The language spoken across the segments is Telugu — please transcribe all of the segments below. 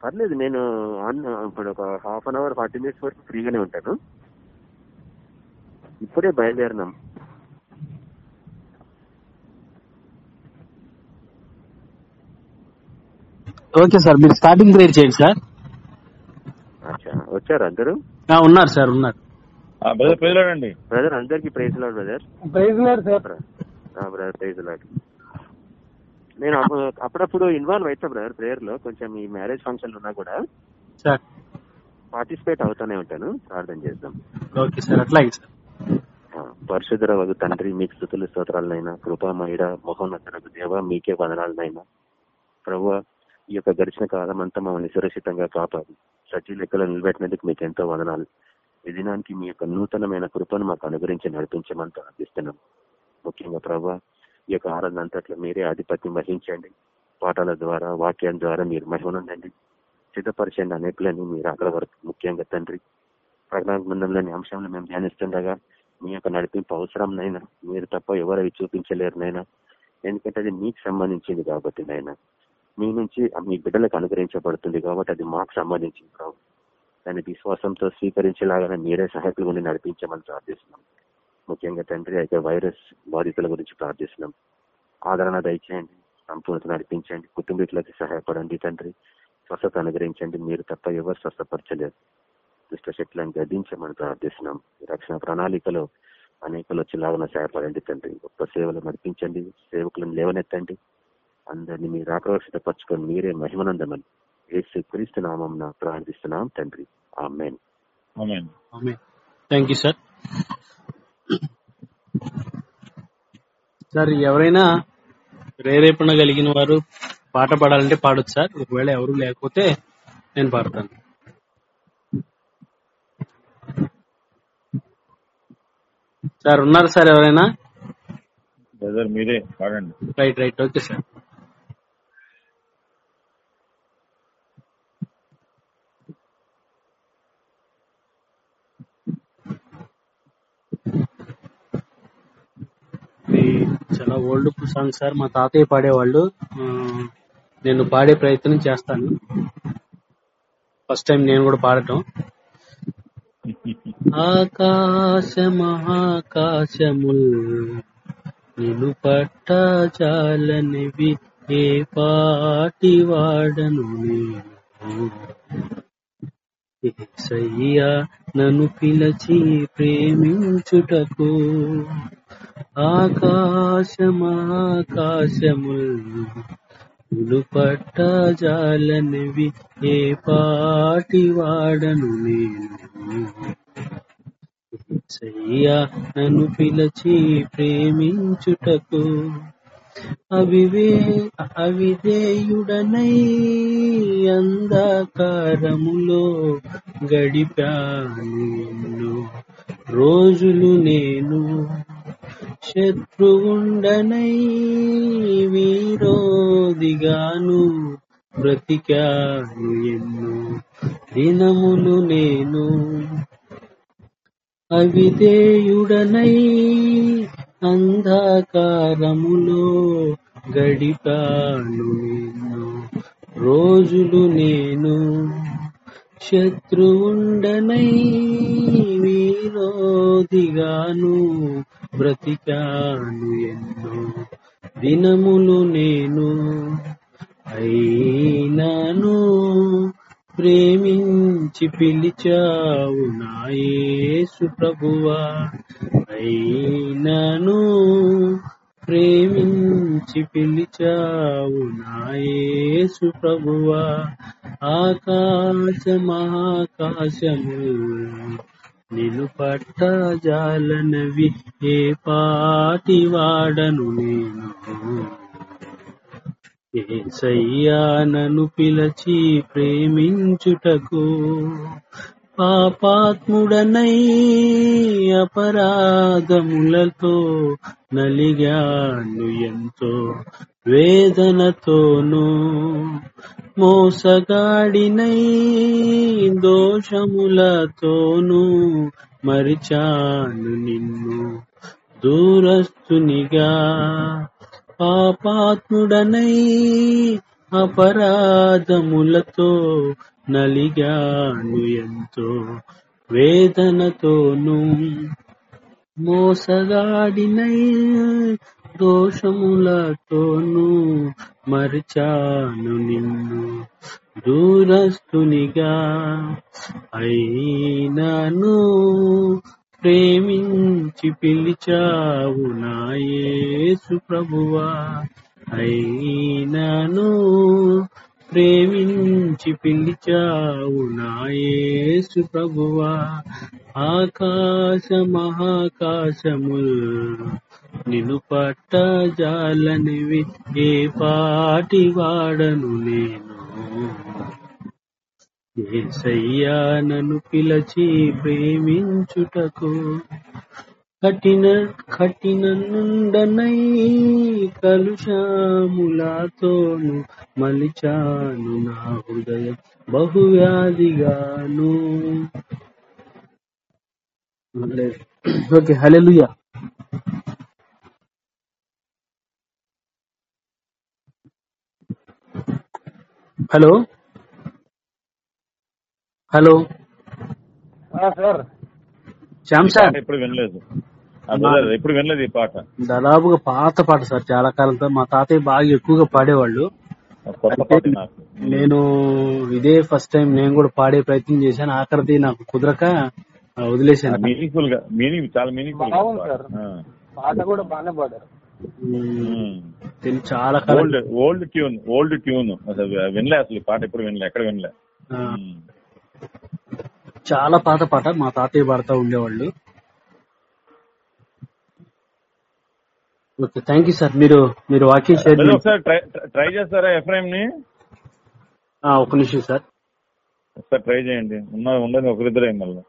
పర్లేదు నేను ఆన్ ఇప్పుడు ఒక half an hour forty minutes వరకు ఫ్రీగానే ఉంటాను. ఇప్పుడే బయలుదేరినాం ఓకే సార్ మీరు స్టార్టింగ్ ప్రేయర్ చేయండి సార్. అచ్చా వచ్చారు అందరూ? ఆ, ఉన్నారు సార్ ఉన్నారు. బ్రదర్ పేరులోనండి బ్రదర్ అందరికి praise Lord brother praise Lord sir brother praise Lord. నేను అప్పు- అప్పుడప్పుడు ఇన్వాల్వ్ అవుతా బ్రదర్ ప్రేయర్లో కొంచెం ఈ మ్యారేజ్ ఫంక్షన్ ఉన్నా కూడా సార్ పార్టిసిపేట్ అవుతూనే ఉంటాను. ప్రార్థన చేద్దాం. ఓకే సార్ అట్లాగే సార్ ఆ, పరిశుద్ధర వగు తండ్రి మీకు స్థుతులు స్తోత్రాలనైనా కృపామయుడ మహోన్నతరకు దేవ మీకే వదనాలనైనా ప్రభు ఈ యొక్క గడిచిన కాలం అంతా మమ్మల్ని సురక్షితంగా కాపాడు. సజీ లెక్కలో నిలబెట్టినందుకు మీకు ఎంతో వదనాలు. ఈ దినానికి మీ యొక్క నూతనమైన కృపను మాకు అనుగ్రహించి నడిపించమని ప్రార్థిస్తున్నాం. ముఖ్యంగా ప్రభు ఈ యొక్క ఆరాధన అంతట్లో మీరే ఆధిపత్యం వహించండి. పాఠాల ద్వారా వాక్యం ద్వారా మీరు మహిమనుండండి. సిద్ధపరచండి అనేకులని మీరు అక్కడ వరకు. ముఖ్యంగా తండ్రి ప్రకటన బృందంలోని అంశంలో మేము ధ్యానిస్తుండగా మీ యొక్క నడిపింపు అవసరం నైనా మీరు తప్ప ఎవరు అవి చూపించలేరు నైనా ఎందుకంటే అది మీకు సంబంధించింది కాబట్టి నైనా. మీ నుంచి మీ బిడ్డలకు అనుగ్రహించబడుతుంది కాబట్టి అది మాకు సంబంధించింది ప్రభు దాన్ని విశ్వాసంతో స్వీకరించేలాగానే మీరే సహాయకులు ఉండి నడిపించమని ప్రార్థిస్తున్నాం. ముఖ్యంగా తండ్రి అయితే వైరస్ బాధితుల గురించి ప్రార్థిస్తున్నాం. ఆదరణ దయచేయండి సంపూర్ణత నడిపించండి కుటుంబీకులకి సహాయపడండి తండ్రి. స్వస్థత అనుగ్రహించండి మీరు తప్ప ఎవరు స్వస్థపరచలేరు. దుష్ట శక్తులను గద్దించమని ప్రార్థిస్తున్నాం. రక్షణ ప్రణాళికలో అనేకలు వచ్చేలాగా సహాయపడండి తండ్రి. గొప్ప సేవలు నడిపించండి సేవకులను లేవనెత్తండి. అందరినీ మీరు ఆకర్షితపరచుకొని మీరే మహిమనందమని ఏసు క్రీస్తు నామం ప్రార్థిస్తున్నాం తండ్రి. Amen. Thank you sir. Sir ఎవరైనా ప్రేరేపణ కలిగిన వారు పాట పాడాలంటే పాడొచ్చు సార్. ఒకవేళ ఎవరు లేకపోతే నేను పాడతాను. సార్ ఉన్నారు సార్ ఎవరైనా? బ్రదర్ మీరే పాడండి. Right right. Okay sir. చాలా ఓల్డ్ సాంగ్ సార్. మా తాతయ్య పాడేవాళ్ళు. నేను పాడే ప్రయత్నం చేస్తాను. ఫస్ట్ టైం నేను కూడా పాడటం. ఆకాశ మహాకాశముల్ నిన్ను పట్టజాలనివి ఏ పాటి వాడను నేను. నన్ను పిలచి ప్రేమించుటకు ఆకాశమాకాశములు నిన్ను పట్టజాలనివి ఏ పాటి వాడను నేను? నన్ను పిలచి ప్రేమించుటకు అవివే అవిధేయుడనై అంధకారములో గడిపాను. రోజులు నేను శత్రువుండనై వీరోదిగాను బ్రతికాను ఎన్నో దినములు నేను అవిధేయుడనై అంధకారములో గడిపాను నిన్ను. రోజులు నేను శత్రువుండనై విరోధిగాను బ్రతికాను ఎన్నో దినములు నేను అయినాను. ప్రేమించి పిలిచావు నాయేసు ప్రభువా. అయినను ప్రేమించి పిలిచావు నాయేసు ప్రభువా. ఆకాశ మహాకాశము నిన్ను పట్టజాలనవి ఏ పాటి వాడను నేను. ఏసయ్యా నన్ను పిలచి ప్రేమించుటకు పాపాత్ముడనై అపరాధములతో నలిగాను ఎంతో వేదనతోనూ. మోసగాడినై దోషములతోనూ మరిచాను నిన్ను. దూరస్తునిగా పాపాత్ముడనై అపరాధములతో నలిగాను ఎంతో వేదనతోను. మోసగాడినై దోషములతోను మరిచాను నిన్ను దూరస్తునిగా. అయినను ప్రేమించి పిలిచావు నా యేసు ప్రభువా. అయినను ప్రేమించి పిలిచావు నా యేసు ప్రభువా. ఆకాశ మహాకాశముల్ నిన్ను పట్టజాలనివి ఏ పాటి వాడను నేను. ఏసయ్యా నన్ను పిలచి ప్రేమించుటకు కఠిన కఠిన నుండనై కలుషములతోను మలిచాను నా హృదయం బహువ్యాధిగాను. Okay hello? Hello. Sir. Shyam sir. ఎప్పుడు వినలేదు. brother, ఎప్పుడు వినలేదు ఈ పాట. దాదాపుగా పాత పాట సార్ చాలా కాలంతో. మా తాతయ్య బాగా ఎక్కువగా పాడేవాళ్ళు. కొత్త పాట నాకు. నేను ఇదే ఫస్ట్ టైం నేను కూడా పాడే ప్రయత్నం చేశాను. ఆఖరిది నాకు కుదరక వదిలేశాను. మీనింగ్ఫుల్గా మీనింగ్ చాలా మీనింగ్ఫుల్ సార్. పాట కూడా బాగానే పాడారు. చాలా కాలం old old tune old tune అసలు వినలే అసలు పాట ఎప్పుడు వినలే ఎక్కడ వినలే. చాలా పాత పాట మా తాతయ్య పాడుతూ ఉండేవాళ్ళు. ఓకే థ్యాంక్ యూ సార్ మీరు మీరు వాకింగ్ షేర్ చేయండి ఒకసారి ట్రై ట్రై చేస్తారా ఎఫ్ఐఎం ని ఆ, ఒక్క నిమిషం సార్ ఒకసారి ట్రై చేయండి. ఉన్న ఉండదు ఒకరిద్దరే మళ్ళీ.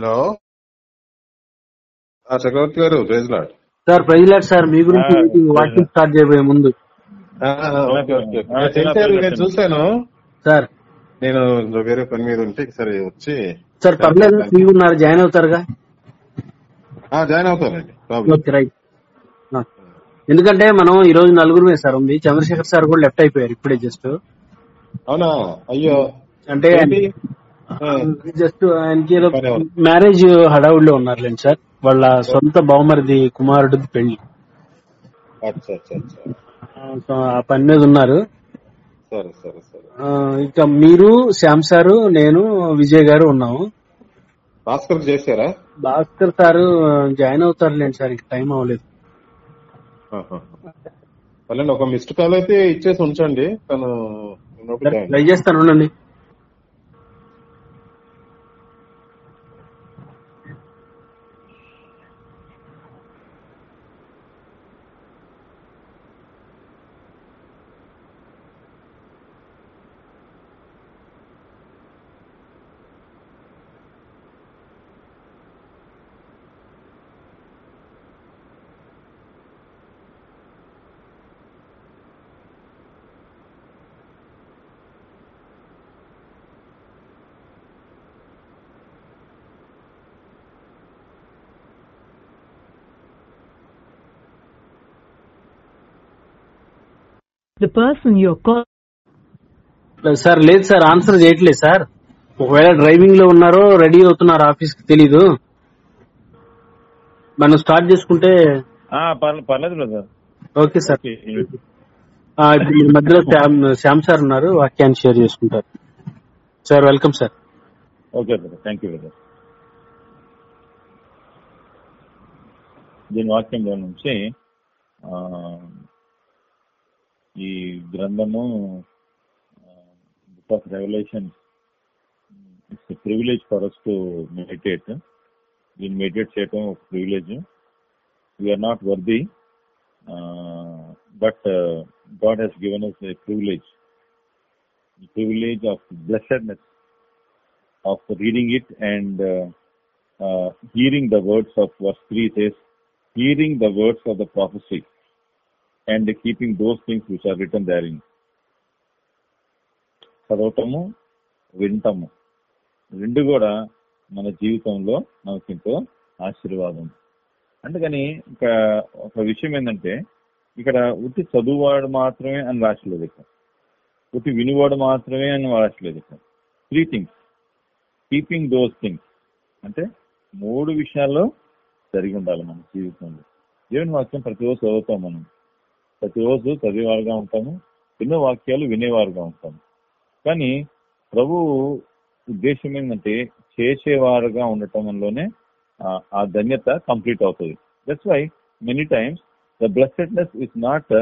హలో. చక్రవర్తి గారు praise Lord. Sir praise Lord sir మీ గురించి వాకింగ్ స్టార్ట్ చేయబోయే ముందు. నేను. చూశాను. సార్. నేను వేరే పని మీద ఉంటే సరే వచ్చి సార్ పర్లేదు ఫ్రీ ఉన్నారు జాయిన్ అవుతారుగా? ఆ, జాయిన్ అవుతానండి రైట్. ఎందుకంటే మనం ఈ రోజు నలుగురమే సార్ ఉంది. చంద్రశేఖర్ సార్ కూడా లెఫ్ట్ అయిపోయారు ఇప్పుడే జస్ట్ అవునా? అయ్యో. అంటే జస్ట్ ఆయనకి ఏదో? మ్యారేజ్ హడావుడిలో ఉన్నారులేండి సార్. వాళ్ళ సొంత బహుమరిది కుమారుడి పెళ్ళి ఆ, పని మీద ఉన్నారు. సరే సరే సరే. ఆ, ఇంకా మీరు శ్యామ్ సారు నేను విజయ్ గారు ఉన్నాము. భాస్కర్ చేశారా? భాస్కర్ సారు జాయిన్ అవుతారులేండి సార్ ఇంకా టైం అవ్వలేదు. ఒక మిస్డ్ కాల్ అయితే ఇచ్చేసి ఉంచండి. తను ట్రై చేస్తాను ఉండండి. The person you're calling. Sir లేదు సార్ ఆన్సర్ చేయట్లేదు సార్ ఒకవేళ డ్రైవింగ్లో ఉన్నారో రెడీ అవుతున్నారు ఆఫీస్కి తెలీదు. మనం స్టార్ట్ చేసుకుంటే పర్లేదు బ్రదర్. ఓకే సార్ ఇప్పుడు మధ్యలో శ్యామ్ శ్యామ్ సార్ ఉన్నారు వాక్యాన్ని షేర్ చేసుకుంటారు. Sir welcome sir okay brother thank you brother దీని వాక్యంలో నుంచి ఈ గ్రంథము book of revolution it's privilege for us to meditate దీన్ని మెడిటేట్ చేయటం ఒక privilege. We are not worthy but God has given us a privilege privilege of blessedness of reading it and uh, hearing the words of verse 3 says, hearing the words of the and keeping those things which are written written చదవటము వింటము. రెండు కూడా మన జీవితంలో మనకి ఎంతో ఆశీర్వాదం. అందుకని ఒక ఒక విషయం ఏంటంటే ఇక్కడ ఉట్టి చదువువాడు మాత్రమే అని రాసలేదు ఇక్కడ. ఉట్టి వినివాడు మాత్రమే అని రాసలేదు ఇక్కడ. Three things keeping those things అంటే మూడు విషయాల్లో జరిగి ఉండాలి మన జీవితంలో. దేవుని వాక్యం ప్రతిరోజు చదువుతాం మనం. ప్రతిరోజు చదివేవారుగా ఉంటాము ఎన్నో వాక్యాలు వినేవారుగా ఉంటాము. కానీ ప్రభు ఉద్దేశం ఏంటంటే చేసేవారుగా ఉండటంలోనే ఆ- ఆ ధన్యత కంప్లీట్ అవుతుంది. That's why many times the blessedness is not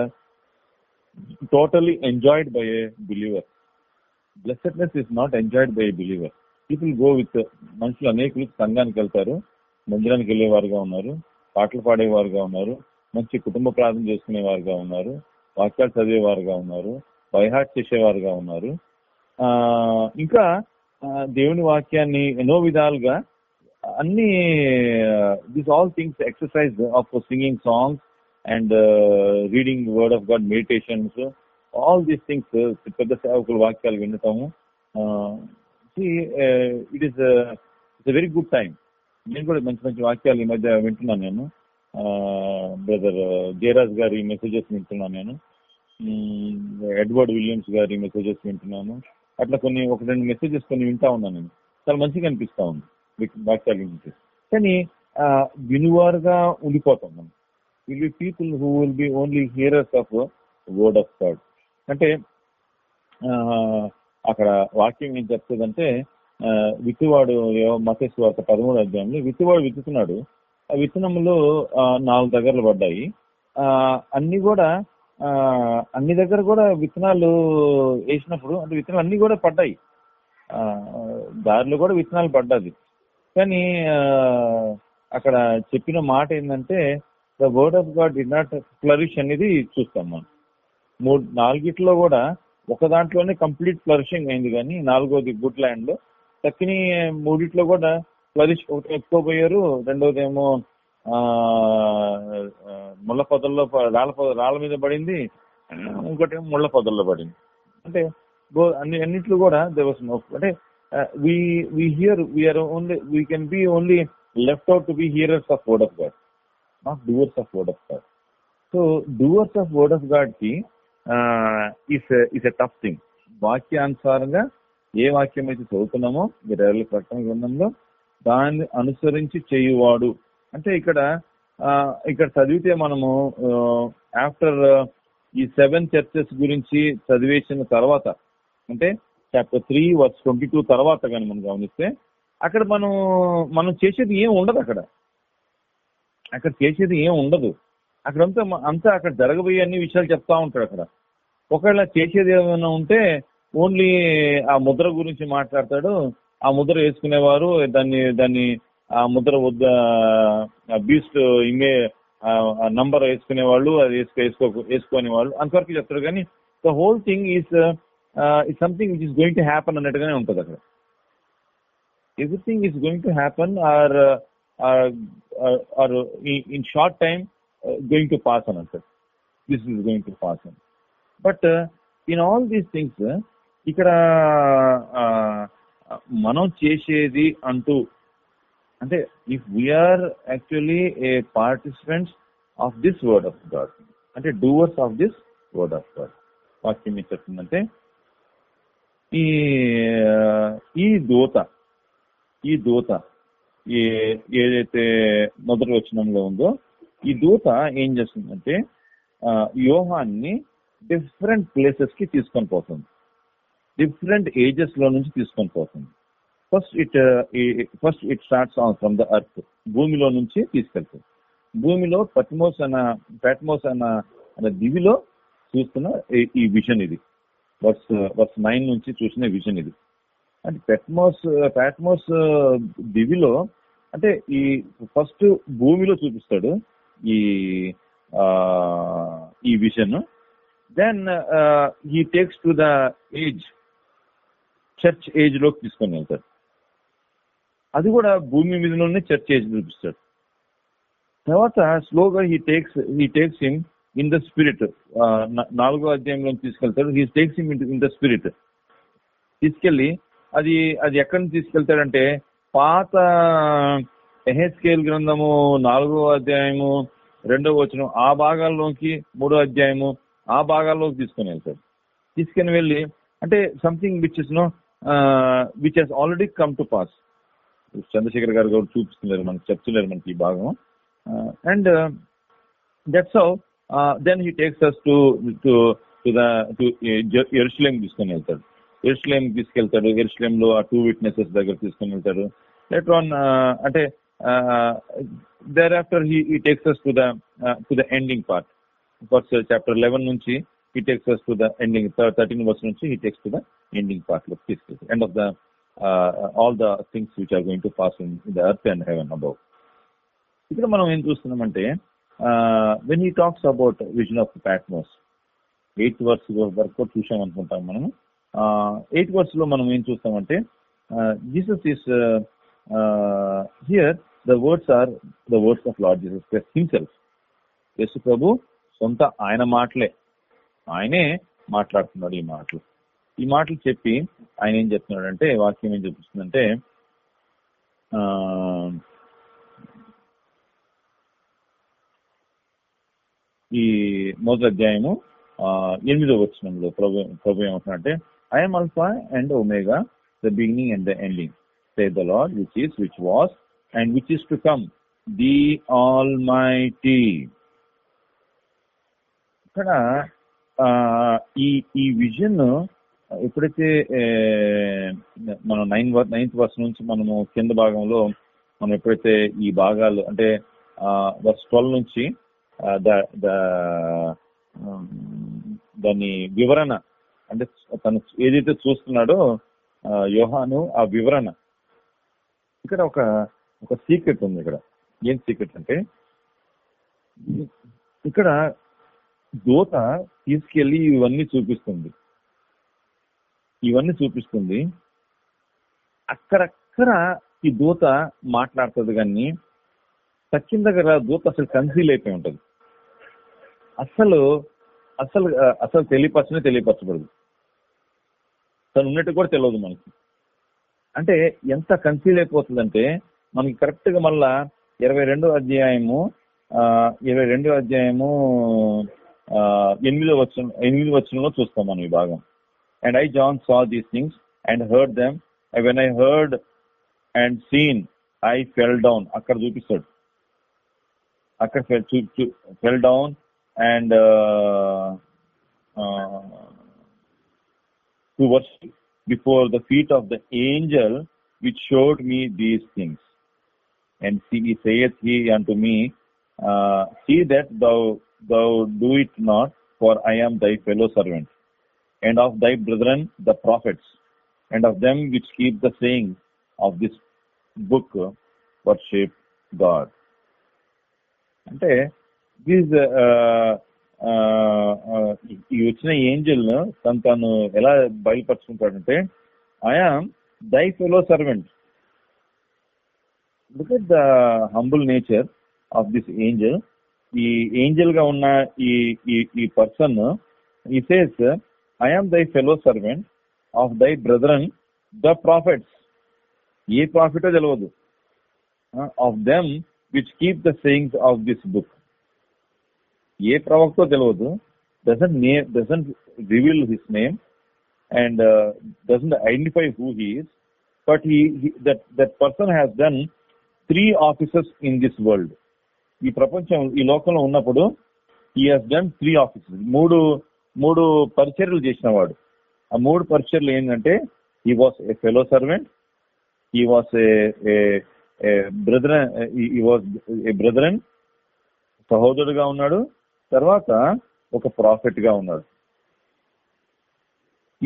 totally enjoyed by a believer blessedness is not enjoyed by a believer people go with మనుషులు అనేకులు సంఘానికి వెళ్తారు మందిరానికి వెళ్ళేవారుగా ఉన్నారు పాటలు పాడేవారుగా ఉన్నారు మంచి కుటుంబ ప్రార్థన చేసుకునేవారుగా ఉన్నారు. వాక్యాలు చదివేవారుగా ఉన్నారు. బైహాట్ చేసేవారుగా ఉన్నారు. ఆ ఇంకా దేవుని వాక్యాన్ని ఎన్నో విధాలుగా అన్ని this all things exercise of singing songs and reading word of God meditations all these things పెద్ద సేవకుల వాక్యాలు వినటము it is it's very good time నేను కూడా మంచి మంచి వాక్యాలు ఈ మధ్య వింటున్నాను నేను. బ్రదర్ జయరాజ్ గారి మెసేజెస్ వింటున్నాను నేను. ఎడ్వర్డ్ విలియమ్స్ గారి మెసేజెస్ వింటున్నాను. అట్లా కొన్ని ఒక రెండు మెసేజెస్ కొన్ని వింటా ఉన్నాను నేను. చాలా మంచిగా అనిపిస్తా ఉంది. వీటి. కానీ ఆ, వినువారుగా ఉండిపోతాం మనం. Will be people who will be only hearers of word of God అంటే ఆ, అక్కడ వాక్యం ఏం చెప్తుందంటే ఆ, విత్తువాడు మతేశ్వ పదమూడు అధ్యాయంలో విత్తువాడు విత్తుతున్నాడు విత్తనములు నాలుగు దగ్గరలు పడ్డాయి. ఆ, అన్ని కూడా ఆ, అన్ని దగ్గర కూడా విత్తనాలు వేసినప్పుడు అంటే విత్తనాలు అన్ని కూడా పడ్డాయి. ఆ, దారిలో కూడా విత్తనాలు పడ్డది కానీ అక్కడ చెప్పిన మాట ఏంటంటే the word of God did not flourish అనేది చూస్తాం మనం. మూడు నాలుగిట్లో కూడా ఒక దాంట్లోనే కంప్లీట్ ఫ్లరిషింగ్ అయింది కానీ నాలుగోది గుడ్ ల్యాండ్లో తక్కిన మూడిట్లో కూడా ఫ్లరిష్ ఒకటి ఎక్కువ పోయారు రెండోది ఏమో ఆ, ముళ్ళ పొదల్లో రాళ్ళ పొద రాళ్ళ మీద పడింది. ఇంకోటి ముళ్ళ పొదల్లో పడింది. అంటే అన్ని అన్నిట్లో కూడా దేవస్ నో అంటే we we hear we are only we can be only left out to be hearers of word of God not doers of word of God so doers of word of గాడ్కి is is a tough thing వాక్యానుసారంగా ఏ వాక్యం అయితే చదువుతున్నామో ఇరవై ప్రకటన గ్రంథంలో దాన్ని అనుసరించి చేయువాడు. అంటే ఇక్కడ ఇక్కడ చదివితే మనము ఆఫ్టర్ ఈ సెవెన్ చర్చెస్ గురించి చదివేసిన తర్వాత అంటే chapter three verse twenty two తర్వాత కానీ మనం గమనిస్తే అక్కడ మనం మనం చేసేది ఏం ఉండదు అక్కడ. అక్కడ చేసేది ఏం ఉండదు. అక్కడంతా అంతా అంతా అక్కడ జరగబోయే అన్ని విషయాలు చెప్తా ఉంటాడు అక్కడ. ఒకవేళ చేసేది ఏమైనా ఉంటే ఓన్లీ ఆ ముద్ర గురించి మాట్లాడతాడు ఆ ముద్ర వేసుకునేవారు. దాన్ని దాన్ని ఆ ముద్ర వద్ద బీస్ట్ ఇమే నంబర్ వేసుకునే వాళ్ళు అది వేసుకో వేసుకో వేసుకునే వాళ్ళు అంతవరకు చెప్తారు. కానీ the whole thing is it something which is going to happen అన్నట్టుగానే ఉంటుంది అక్కడ. Everything is going to happen or or in short time going to pass అని అంటారు this is going to pass అని but in all these things ఇక్కడ uh, మనం చేసేది అంటూ అంటే if we are actually a participants of this word of God అంటే doers of this word of God వాక్యం ఏం చెప్తుందంటే ఈ ఈ దూత ఈ దూత ఏదైతే మొదటి వచనంలో ఉందో ఈ దూత ఏం చేస్తుందంటే యోహాన్ని డిఫరెంట్ ప్లేసెస్కి తీసుకొని పోతుంది. డిఫరెంట్ ఏజెస్లో నుంచి తీసుకొని పోతుంది. First it first it starts on from the earth భూమిలో నుంచి తీసుకెళ్తుంది. భూమిలో పట్మోస్ అన్న పాట్మోస్ అన్న అనే దివిలో చూస్తున్న ఈ- ఈ విజన్ ఇది. వర్స్ వర్స్ నైన్ నుంచి చూసిన విజన్ ఇది. అంటే పెట్మోస్ పాట్మోస్ uh, దివిలో అంటే ఈ ఫస్ట్ భూమిలో చూపిస్తాడు ఈ ఈ vision then he takes to the age church ఏజ్లోకి తీసుకొని వెళ్తాడు అది కూడా భూమి మీదలోనే చర్చ్ ఏజ్ చూపిస్తాడు తర్వాత స్లోగా he takes he takes him in the spirit నాలుగో అధ్యాయంలో తీసుకెళ్తాడు. He takes him in the spirit తీసుకెళ్ళి అది అది ఎక్కడి నుంచి తీసుకెళ్తాడంటే పాత ఎహెచ్కేల్ గ్రంథము నాలుగో అధ్యాయము రెండో వచనం ఆ భాగాల్లోకి మూడో అధ్యాయము ఆ భాగాల్లోకి తీసుకొని వెళ్తాడు. తీసుకుని వెళ్ళి అంటే something which is no which he's already come to pass Chandrashekar గారు కూడా చూపిస్తున్నారు మనకి చెప్తున్నారు మనకి ఈ భాగం. And that's how then he takes us to to to the to Jerusalem తీసుకొని వెళ్తాడు. ఎరుసలేం తీసుకెళ్తాడు ఎరుసలేం లో ఆ టూ విట్నెసెస్ దగ్గర తీసుకొని వెళ్తాడు. లెటర్ ఆన్ అంటే దేర్ ఆఫ్టర్ హీ ఈ takes us to the to the ending part first chapter eleven నుంచి he takes us to the ending thirteen verse నుంచి he takes to the ending పార్ట్లో తీసుకెళ్తాడు end of the all the things which are going to pass in the earth and heaven above ఇక్కడ మనం ఏం చూస్తున్నామంటే when he talks about vision of Patmos eighth verse వరకు చూసాం అనుకుంటాం మనం ఎయిత్ వర్స్లో మనం ఏం చూస్తామంటే Jesus is here the words are the words of Lord Jesus Christ himself యేసు ప్రభు సొంత ఆయన మాటలే. ఆయనే మాట్లాడుతున్నాడు ఈ మాటలు. ఈ మాటలు చెప్పి ఆయన ఏం చెప్తున్నాడంటే వాక్యం ఏం చూపిస్తుందంటే ఈ మొదటి అధ్యాయము ఎనిమిదో వచనంలో ప్రభు ప్రభు ఏమంటున్నాడంటే I'm alpha and omega the beginning and the ending saith the Lord which is which was and which is to come the almighty ఇక్కడ ఈ ఈ విజన్ ఎప్పుడైతే మనం నైన్ నైన్త్ వర్స్ నుంచి మనము కింద భాగంలో మనం ఎప్పుడైతే ఈ భాగాలు అంటే వర్స్ ట్వెల్వ్ నుంచి దాని వివరణ అంటే తను ఏదైతే చూస్తున్నాడో యోహాను ఆ వివరణ. ఇక్కడ ఒక ఒక సీక్రెట్ ఉంది ఇక్కడ. ఏం సీక్రెట్ అంటే ఇక్కడ దూత తీసుకెళ్ళి ఇవన్నీ చూపిస్తుంది. ఇవన్నీ చూపిస్తుంది. అక్కడక్కడ ఈ దూత మాట్లాడుతుంది కానీ సచిన్ దగ్గర దూత అసలు కన్సీల్ అయిపోయి ఉంటది. అసలు అసలు అసలు తెలియపరచనే తెలియపరచబడదు. తను ఉన్నట్టు కూడా తెలియదు మనకి. అంటే ఎంత కన్సీల్ అయిపోతుందంటే మనకి కరెక్ట్గా మళ్ళా ఇరవై రెండో అధ్యాయము ఆ, ఇరవై రెండో అధ్యాయము ఎనిమిదో వచ్చిన ఎనిమిది వచ్చిన చూస్తాం మనం ఈ భాగం. And I John saw these things and heard them when I heard and seen I fell down అక్కడ చూపిస్తాడు అక్కడ fell down and to worship before the feet of the angel which showed me these things and see saith he unto me, uh, See that thou thou do it not, for I am thy fellow servant, and of thy brethren the prophets, and of them which keep the saying of this book, worship God. అంటే దీస్ uh, uh, uh, ఈ వచ్చిన ఏంజల్ తను తను ఎలా బయలుపరుచుకుంటాడంటే I am thy fellow servant look at the humble nature of this angel ఈ ఏంజల్గా ఉన్న ఈ ఈ ఈ పర్సన్ ఈ says I am thy fellow servant of thy brethren the prophets ఏ ప్రాఫిటో తెలియదు of them which keep the sayings of this book ఏ ప్రవక్తో తెలియదు doesn't name doesn't reveal his name and doesn't identify who he's but he that that person has done three officers in this world ఈ ప్రపంచం ఈ లోకంలో ఉన్నప్పుడు ఈ హాస్ డన్ త్రీ ఆఫీసర్స్ మూడు మూడు పరిచర్యలు చేసిన వాడు. ఆ మూడు పరిచర్లు ఏంటంటే he was a fellow servant he was a brother he was a brethren సహోదరుడుగా ఉన్నాడు తర్వాత ఒక ప్రాఫిట్గా ఉన్నాడు.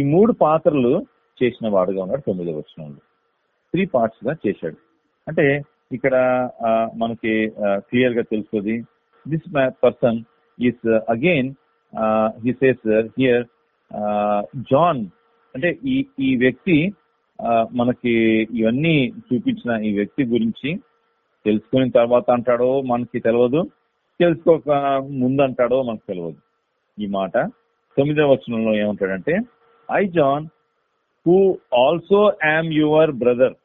ఈ మూడు పాత్రలు చేసిన వాడుగా ఉన్నాడు తొమ్మిది వచనంలో. త్రీ పార్ట్స్గా చేశాడు. అంటే ఇక్కడ మనకి క్లియర్గా తెలుస్తుంది this person is again he says here John అంటే ఈ ఈ వ్యక్తి uh, మనకి ఇవన్నీ చూపించిన ఈ వ్యక్తి గురించి తెలుసుకున్న తర్వాత అంటాడో మనకి తెలియదు తెలుసుకోక ముందు అంటాడో మనకు తెలియదు ఈ మాట తొమ్మిదవ వచనంలో ఏమంటాడంటే I John who also am your brother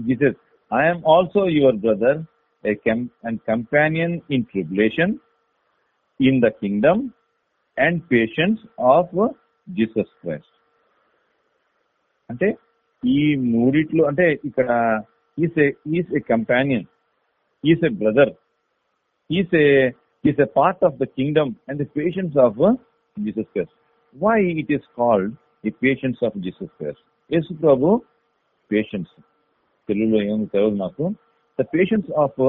Jesus I also your brother brother, ah, and companion and in the kingdom the kingdom, and patience of అంటే ఈ మూడిట్లో అంటే ఇక్కడ is a is a companion is a brother is a is a part of the kingdom and the patience of Jesus Christ why it is called the patience of Jesus Christ యేసు ప్రభు పేషెన్స్ తెలుగులో ఏమి తెలియదు నాకు. The patience of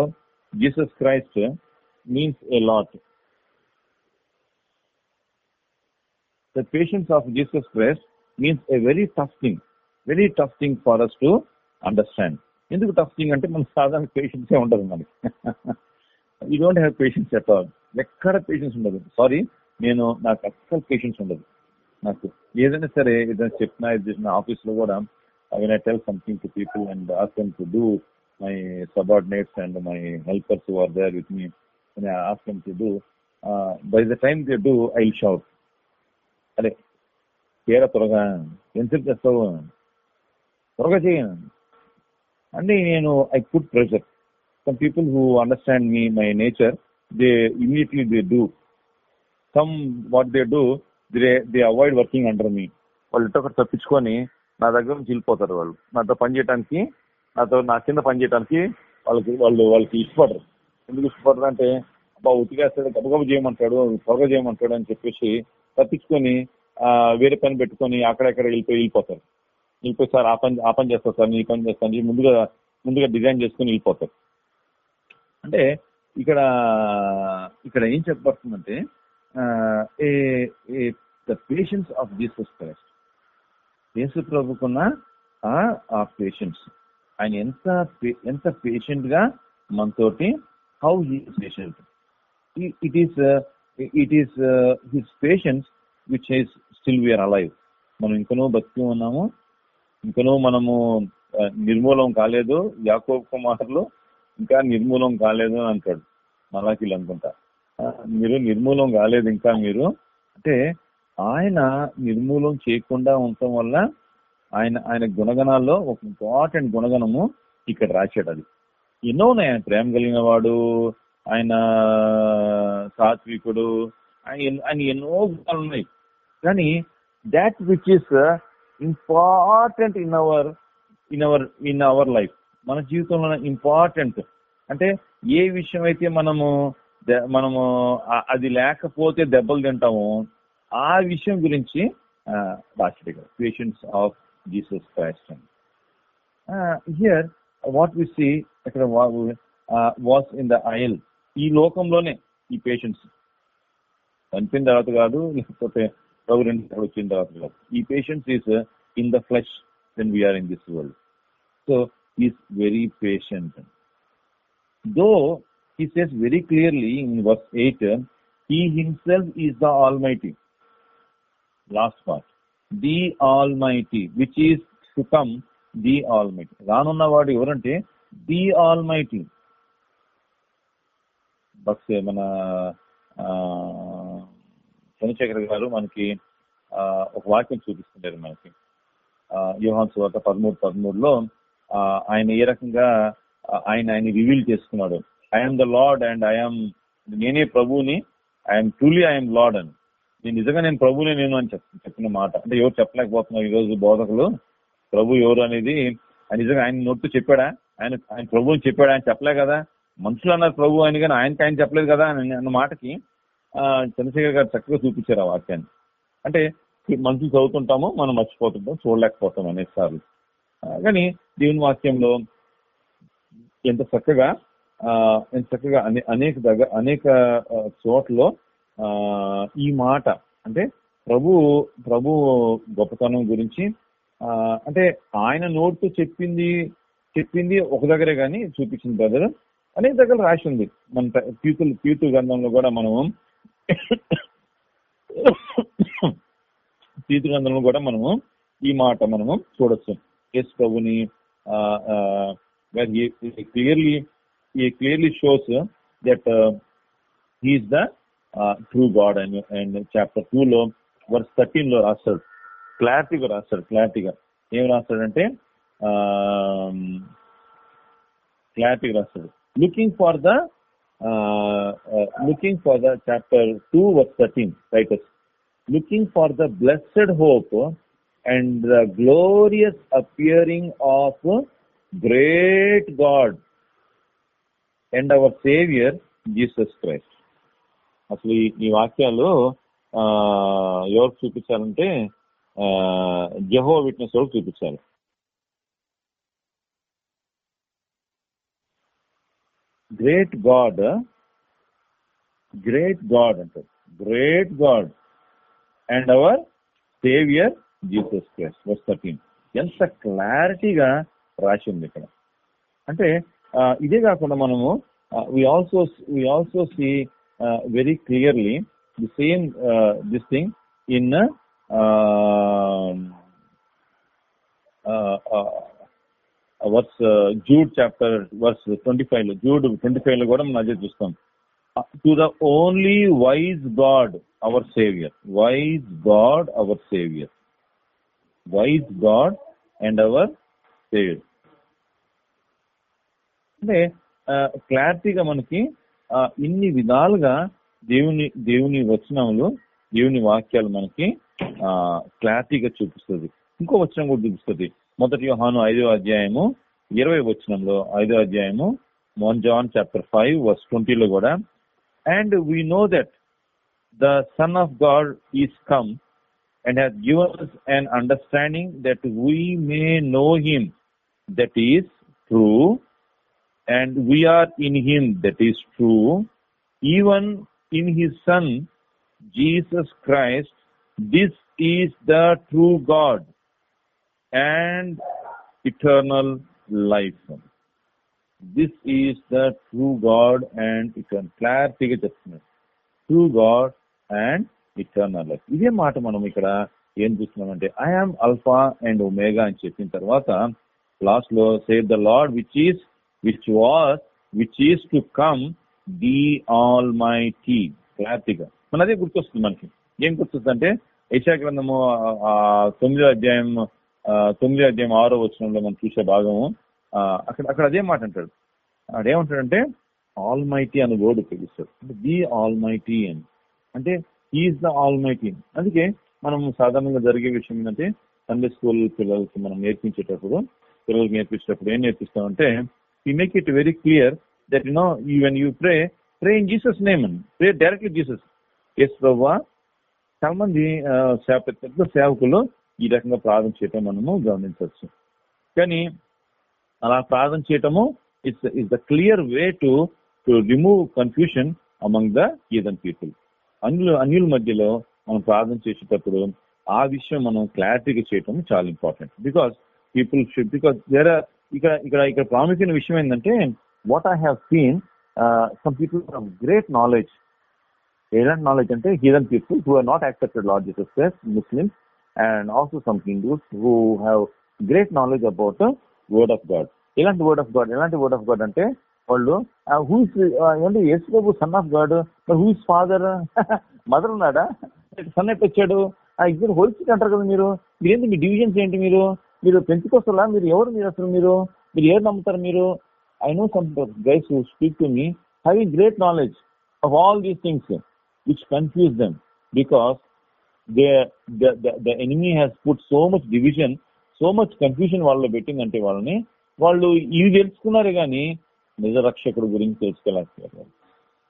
Jesus Christ means a lot the patience of Jesus Christ means a very tough thing very tough thing for us to understand ఎందుకు టఫ్ థింగ్ అంటే మన సాధారణ పేషెన్సే ఉండదు మనకి. You don't have patience at all ఎక్కడ పేషెన్స్ ఉండదు. సారీ నేను నాకు అస్సలు పేషెన్స్ ఉండదు. నాకు ఏదైనా సరే ఏదైనా చెప్పినా ఇది చేసిన ఆఫీస్లో కూడా when I tell something to people and ask them to do, my subordinates and my helpers who are there to do by the time them do I shout అదే the అరే పేర త్వరగా ఎంతసేపు చేస్తావు త్వరగా చేయను అంటే నేను I put pressure some people who understand me my nature they immediately they do some what they do they they avoid working under me వాళ్ళు ఇటు ఒకటి తప్పించుకొని నా దగ్గర నుంచి వెళ్ళిపోతారు వాళ్ళు. నాతో పని చేయడానికి నాతో నా కింద పని చేయడానికి వాళ్ళకి వాళ్ళు వాళ్ళకి ఇష్టపడరు. ఎందుకు ఇష్టపడరు అంటే అబ్బా ఉతికేస్తాడు గబగబ చేయమంటాడు త్వరగా చేయమంటాడు అని చెప్పేసి తప్పించుకొని వేరే పని పెట్టుకొని అక్కడెక్కడ వెళ్ళిపోయి వెళ్ళిపోతారు. వెళ్ళిపోయి సార్ ఆ పని ఆ పని చేస్తారు సార్ ఈ పని చేస్తాను ముందుగా ముందుగా డిజైన్ చేసుకొని వెళ్ళిపోతారు. అంటే ఇక్కడ ఇక్కడ ఏం చెప్పబడుతుందంటే the patience of Jesus Christ యేసు ప్రభుకున్న ఆ పేషెన్స్ ఆయన ఎంత ఎంత పేషెంట్గా మనతోటి how he patient it is it is his patience which is still we are alive మనం ఇంకనూ బతికి ఉన్నాము. ఇంకనూ మనము నిర్మూలం కాలేదు. యాకోబ్ కుమారులు ఇంకా నిర్మూలం కాలేదు అని అంటాడు. మలాఖీలు అనుకుంటా. మీరు నిర్మూలం కాలేదు ఇంకా మీరు. అంటే ఆయన నిర్మూలం చేయకుండా ఉండటం వల్ల ఆయన ఆయన గుణగణాల్లో ఒక ఇంపార్టెంట్ గుణగణము ఇక్కడ రాశాడు అది. ఎన్నో ఉన్నాయి ఆయన ప్రేమ కలిగిన వాడు ఆయన సాత్వికుడు అని ఎన్నో గుణాలు ఉన్నాయి. కానీ that which is important in our in our in our life మన జీవితంలో ఇంపార్టెంట్ అంటే ఏ విషయం అయితే మనము మనము అది లేకపోతే దెబ్బలు తింటామో ఆ విషయం గురించి రాశాడు ఇక్కడ patience of Jesus Christ here what we see ఇక్కడ వాస్ ఇన్ ద ఐల్ ఈ లోకంలోనే ఈ పేషెన్స్ చనిపోయిన తర్వాత కాదు లేకపోతే ప్రభు రెండు సార్లు వచ్చిన తర్వాత కాదు ఈ patience is in the flesh then we are in this world so is very patient though he says very clearly in verse 8 he himself is the almighty last part the almighty which is to come the almighty రానున్నవాడు ఎవరంటే ది ఆల్మైటీ బస్ మన చంద్రశేఖర్ గారు మనకి ఒక వాక్యం చూపిస్తుంటారు మనకి. ఆ, యోహాన్ సువార్త పదమూడు పదమూడులో ఆయన ఏ రకంగా ఆయన ఆయన రివీల్ చేసుకున్నాడు. I'm the Lord and I'm నేనే ప్రభువుని ఐఎమ్ ట్రూలీ ఐఎమ్ లార్డ్ అని. నేను నిజంగా నేను ప్రభునే నేను అని చెప్పిన మాట. అంటే ఎవరు చెప్పలేకపోతున్నారు ఈ రోజు బోధకులు? ప్రభు ఎవరు అనేది ఆయన నిజంగా ఆయన నొట్టు చెప్పాడా? ఆయన ఆయన ప్రభు అని చెప్పాడా ఆయన చెప్పలే కదా? మనుషులు అన్నారు ప్రభు అని కానీ ఆయనకి ఆయన చెప్పలేదు కదా అని అన్న మాటకి చంద్రశేఖర్ గారు చక్కగా చూపించారు ఆ వాక్యాన్ని. అంటే మనుషులు చదువుతుంటాము మనం మర్చిపోతుంటాం చూడలేకపోతాం అనేసార్లు కానీ దేవుని వాక్యంలో ఎంత చక్కగా ఆ, ఎంత చక్కగా అనే- అనేక దగ్గర అనేక చోట్ల ఆ, ఈ మాట అంటే ప్రభు ప్రభు గొప్పతనం గురించి అంటే ఆయన నోటితో చెప్పింది చెప్పింది ఒక దగ్గరే కానీ చూపించింది బ్రదర్. అనేక దగ్గర రాసి ఉంది. మన పీతులు ప్యూతు గంధంలో కూడా మనము పీతు గంధంలో కూడా మనము ఈ మాట మనము చూడొచ్చు. యేసు ప్రభుని క్లియర్లీ ఈ clearly shows that he's the true God and and chapter two లో వర్స్ థర్టీన్లో రాస్తాడు. క్లారిటీగా రాస్తాడు క్లారిటీగా ఏం రాస్తాడంటే క్లారిటీగా రాస్తాడు. Looking for the looking for the chapter two work thirteen writers looking for the blessed hope and the glorious appearing of great God and our saviour Jesus Christ అసలు ఈ వాక్యాలు ఎవరు చూపించాలంటే జహో విట్నెస్ ఎవరు చూపించాలి గ్రేట్ గాడ్ గ్రేట్ గాడ్ అంటారు. Great God and our saviour Jesus Christ verse thirteen ఎంత క్లారిటీగా రాసి ఉంది ఇక్కడ. అంటే ఇదే కాకుండా మనము we also we also see very clearly the same this thing in verse Jude chapter verse twenty ఫైవ్లో జూడ్ ట్వంటీ ఫైవ్లో కూడా మనం అదే చూస్తాం. To the only wise God our saviour wise God our saviour wise God and our saviour. అంటే క్లారిటీగా మనకి ఇన్ని విధాలుగా దేవుని దేవుని వచనములు దేవుని వాక్యాలు మనకి క్లారిటీగా చూపిస్తుంది. ఇంకో వచనం కూడా చూపిస్తుంది. మొదటి యోహాను ఐదో అధ్యాయము ఇరవై వచనంలో ఐదో అధ్యాయము one John chapter five verse ట్వంటీలో కూడా and we know that the Son of God is come and has given us an understanding that we may know him that is true, and we are in him that is true, even in his Son, Jesus Christ. This is the true God and eternal life. This is the true God and eternal. క్లారిటీగా చెప్తున్నాడు true God and eternal life ఇదే మాట మనం ఇక్కడ ఏం చూస్తున్నామంటే I am alpha and omega అని చెప్పిన తర్వాత లాస్ట్లో saith the Lord which is which was which is to come the almighty క్లారిటీగా మన అదే గుర్తొస్తుంది మనకి ఏం గుర్తొస్తుంది అంటే యశా గ్రంథము తొమ్మిదో అధ్యాయం తొమ్మిది అధ్యాయం ఆరో వచనంలో మనం చూసే భాగము. అక్కడ అక్కడ అదే మాట అంటాడు. అదేమంటాడంటే ఆల్ మైటీ అని వర్డ్ ఉపయోగిస్తాడు. అంటే ది ఆల్ మైటీ అని. అంటే ఈజ్ ద ఆల్ మైటీ అందుకే మనం సాధారణంగా జరిగే విషయం ఏంటంటే సండే స్కూల్ పిల్లలకి మనం నేర్పించేటప్పుడు పిల్లలకి నేర్పించేటప్పుడు ఏం నేర్పిస్తామంటే you make it very clear that you know when you pray pray in Jesus name అని. ప్రే డైరెక్ట్లీ జీసస్ ఎస్ ప్రభా చాలా మంది సేవ- పెద్ద పెద్ద సేవకులు ఈ రకంగా ప్రార్థన చేయటం మనము గమనించవచ్చు. కానీ అలా ప్రార్థన చేయటము it's is the clear way to to remove confusion among the heathen people. అన్యుల అన్యుల మధ్యలో మనం ప్రార్థన చేసేటప్పుడు ఆ విషయం మనం క్లారిటీగా చేయటం చాలా important. Because people should because there ఇక్కడ ఇక్కడ ఇక్కడ ప్రాముఖ్యమైన విషయం ఏంటంటే what I have seen some people of great knowledge ఎలాంటి నాలెడ్జ్ అంటే heathen people who are not accepted Lord Jesus Christ Muslims and also some Hindus who have great knowledge about word of God ఎలాంటి వర్డ్ ఆఫ్ గాడ్ ఎలాంటి వర్డ్ ఆఫ్ గాడ్ అంటే వాళ్ళు హూ అంటే యేసు ప్రభు Son of God who is father mother ఉన్నాడా? సన్ ఎట్ వచ్చాడు? ఆ ఇద్దరు హోల్సిట్ అంటారు కదా మీరు. మీరేంటి మీ డివిజన్స్ ఏంటి మీరు? మీరు పెంచుకోసలా మీరు ఎవరు మీరు అసలు మీరు? మీరు ఏం నమ్ముతారు మీరు? I know some guys who speak to me having great knowledge of all these things which confuse them because they the enemy has put so much division so much confusion వాళ్ళలో పెట్టిందంటే వాళ్ళని వాళ్ళు ఇవి తెలుసుకున్నారు కానీ నిజ రక్షకుడు గురించి తెలుసుకోలేకపోయారు.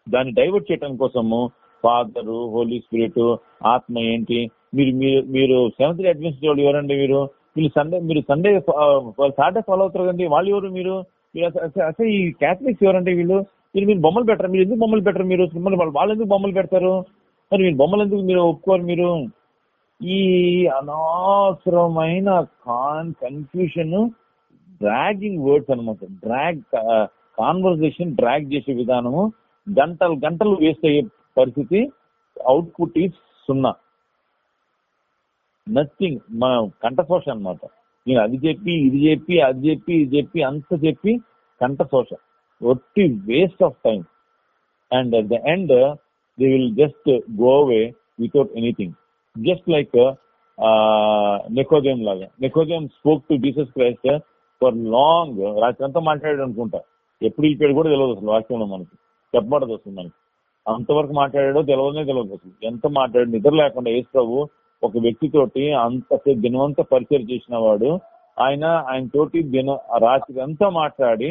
దాన్ని డైవర్ట్ చేయడం కోసము ఫాదర్ హోలీ స్పిరిట్ ఆత్మ ఏంటి మీరు మీరు మీరు డే అడ్వెన్స్ వాళ్ళు ఎవరండి మీరు? మీరు సండే మీరు సండే సాటర్డే ఫాలో అవుతారు కదండి వాళ్ళు ఎవరు మీరు? అసలు ఈ క్యాథలిక్స్ ఎవరండి వీళ్ళు? మీరు మీరు బొమ్మలు పెట్టరు మీరు ఎందుకు బొమ్మలు పెట్టరు మీరు మరి? వాళ్ళు వాళ్ళు ఎందుకు బొమ్మలు పెడతారు? మరి మీరు బొమ్మలు ఎందుకు మీరు ఒప్పుకోరు మీరు? ఈ అనవసరమైన కాన్ కన్ఫ్యూషన్ డ్రాగింగ్ వర్డ్స్ అనమాట డ్రాగ్ కాన్వర్సేషన్ డ్రాగ్ చేసే విధానము గంటలు గంటలు వేస్ట్ అయ్యే పరిస్థితి అవుట్పుట్ ఈజ్ సున్నా. నథింగ్ మా కంఠశోష అన్నమాట. నేను అది చెప్పి ఇది చెప్పి అది చెప్పి ఇది చెప్పి అంత చెప్పి కంఠశోష. ఒట్టి waste of time and at the end they will just go away without anything just like Nicodemus లాగా. Nicodemus spoke to Jesus Christ for long రాత్రి అంతా మాట్లాడాడు అనుకుంటా. ఎప్పుడు ఇచ్చాడు కూడా తెలియదు అసలు వాక్యంలో మనకి. చెప్పబడదు అసలు మనకి. అంతవరకు మాట్లాడాడో తెలియదనే తెలియదు అసలు. ఎంత మాట్లాడు నిద్ర లేకుండా యేసు ఒక వ్యక్తితోటి అంతసేపు దినమంతా పరిచయం చేసిన వాడు ఆయన ఆయన తోటి దిన రాత్రి అంతా మాట్లాడి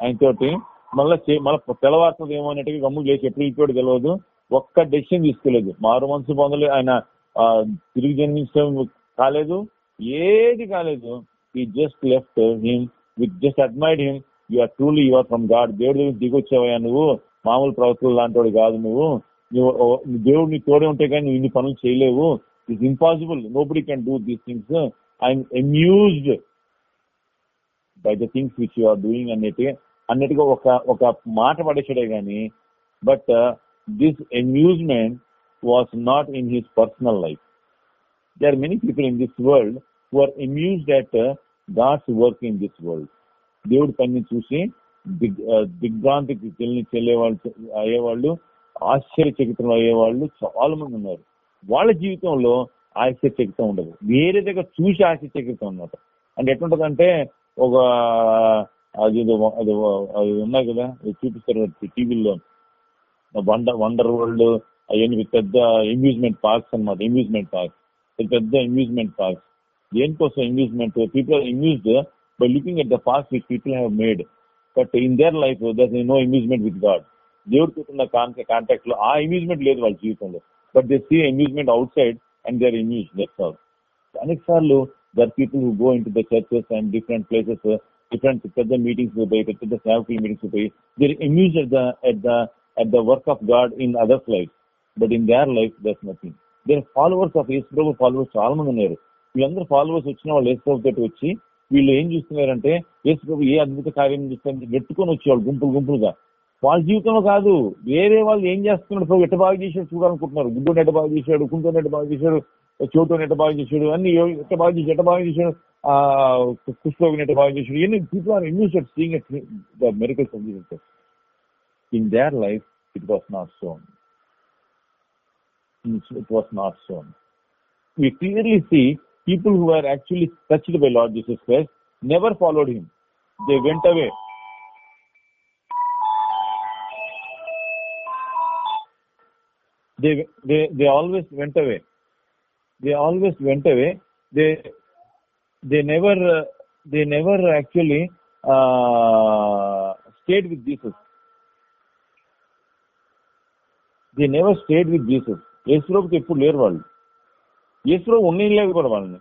ఆయన తోటి మళ్ళీ మళ్ళీ తెల్లవారుతుంది ఏమో అన్నట్టుగా గమ్ములు చేసి ఎప్పుడు ఇచ్చాడు తెలియదు ఒక్క డెసిషన్ తీసుకోలేదు. మారు మనసు పొందలే ఆయన తిరిగి జన్మించడం కాలేదు. ఏది కాలేదు. ఈ just left him with just admired him you are truly you are from God దేవుడి దగ్గర దిగొచ్చావయ్యా నువ్వు. మామూలు ప్రవక్తలు లాంటి కాదు నువ్వు. నువ్వు ఓ- దేవుడు నీ తోడే ఉంటే కానీ నువ్వు ఇన్ని పనులు చేయలేవు. It's impossible nobody can do these things I'm amused by the things which you are doing అన్నట్టు అన్నట్టుగా ఒక ఒక మాట పడేసాడే గాని but this amusement was not in his personal life there are many people in this world who are amused at uh, God's work in this world. దేవుడి పని చూసి దిగ్ దిగ్భ్రాంతికి చెల్లి చెల్లేవాళ్ళు అయ్యేవాళ్ళు ఆశ్చర్యచకితం అయ్యేవాళ్ళు చాలా మంది ఉన్నారు. వాళ్ళ జీవితంలో ఆశ్చర్యచకితం ఉండదు. వేరే దగ్గర చూసి ఆశ్చర్యచకితం అన్నమాట. అంటే ఎట్లుంటదంటే ఒక అది అది అది ఉన్నాయి కదా అది చూపిస్తారు టీవీలో వండర్ వండర్ వరల్డ్ అవన్నీ పెద్ద అమ్యూజ్మెంట్ పార్క్స్ అన్నమాట అమ్యూజ్మెంట్ పార్క్స్ పెద్ద అమ్యూజ్మెంట్ పార్క్స్ దేనికోసం amusement people are amused by looking at the parks which people have made but in their life there no amusement with God దేవుడితో ఉన్న కాంటాక్ట్లో ఆ అమ్యూజ్మెంట్ లేదు వాళ్ళ జీవితంలో. But they see amusement outside and there amuse that's all అనేక సార్లు there people who go into the churches and different places different పెద్ద మీటింగ్స్ పోయి పెద్ద పెద్ద సేవకుల మీటింగ్స్ పోయి there amuse at the at the at the work of God in others life but in their life there's nothing. There followers of Yesu Prabhu followers చాలా మంది ఉన్నారు. వీళ్ళందరూ ఫాలోవర్స్ వచ్చిన వాళ్ళు యేసు ప్రభు తోటి వచ్చి వీళ్ళు ఏం చూస్తున్నారంటే యేసు ప్రభు ఏ అద్భుత కార్యం చేస్తారని నెట్టుకొని వచ్చేవాళ్ళు గుంపులు గుంపులుగా. వాళ్ళ జీవితంలో కాదు వేరే వాళ్ళు ఏం చేస్తున్నాడు ప్రభు? ఎట్ట బాగా చేశాడు చూడాలనుకుంటున్నారు? గుడ్డు నెట్ట బాగా చేశాడు? కుంటో నెట్ట బాగా చేశాడు? చోటు నెట్ట బాగా చేశాడు? అన్ని ఎట్ట బాగా చేసి ఎట్ట బాగా చేశాడు? ఆ కుష్ఠరోగిని బాగా చేశాడు? ఇవన్నీ people are in use seeing the miracles of Jesus in their life it was not shown. It was not shown. We clearly see people who were actually touched by Lord Jesus Christ never followed him. They went away. They, they, they always went away. They always went away. They, they never, uh, they never actually uh, stayed with Jesus they never stayed with Jesus యేసులోకి ఎప్పుడు లేరు వాళ్ళు. యేసులో ఉండలేదు కూడా వాళ్ళని.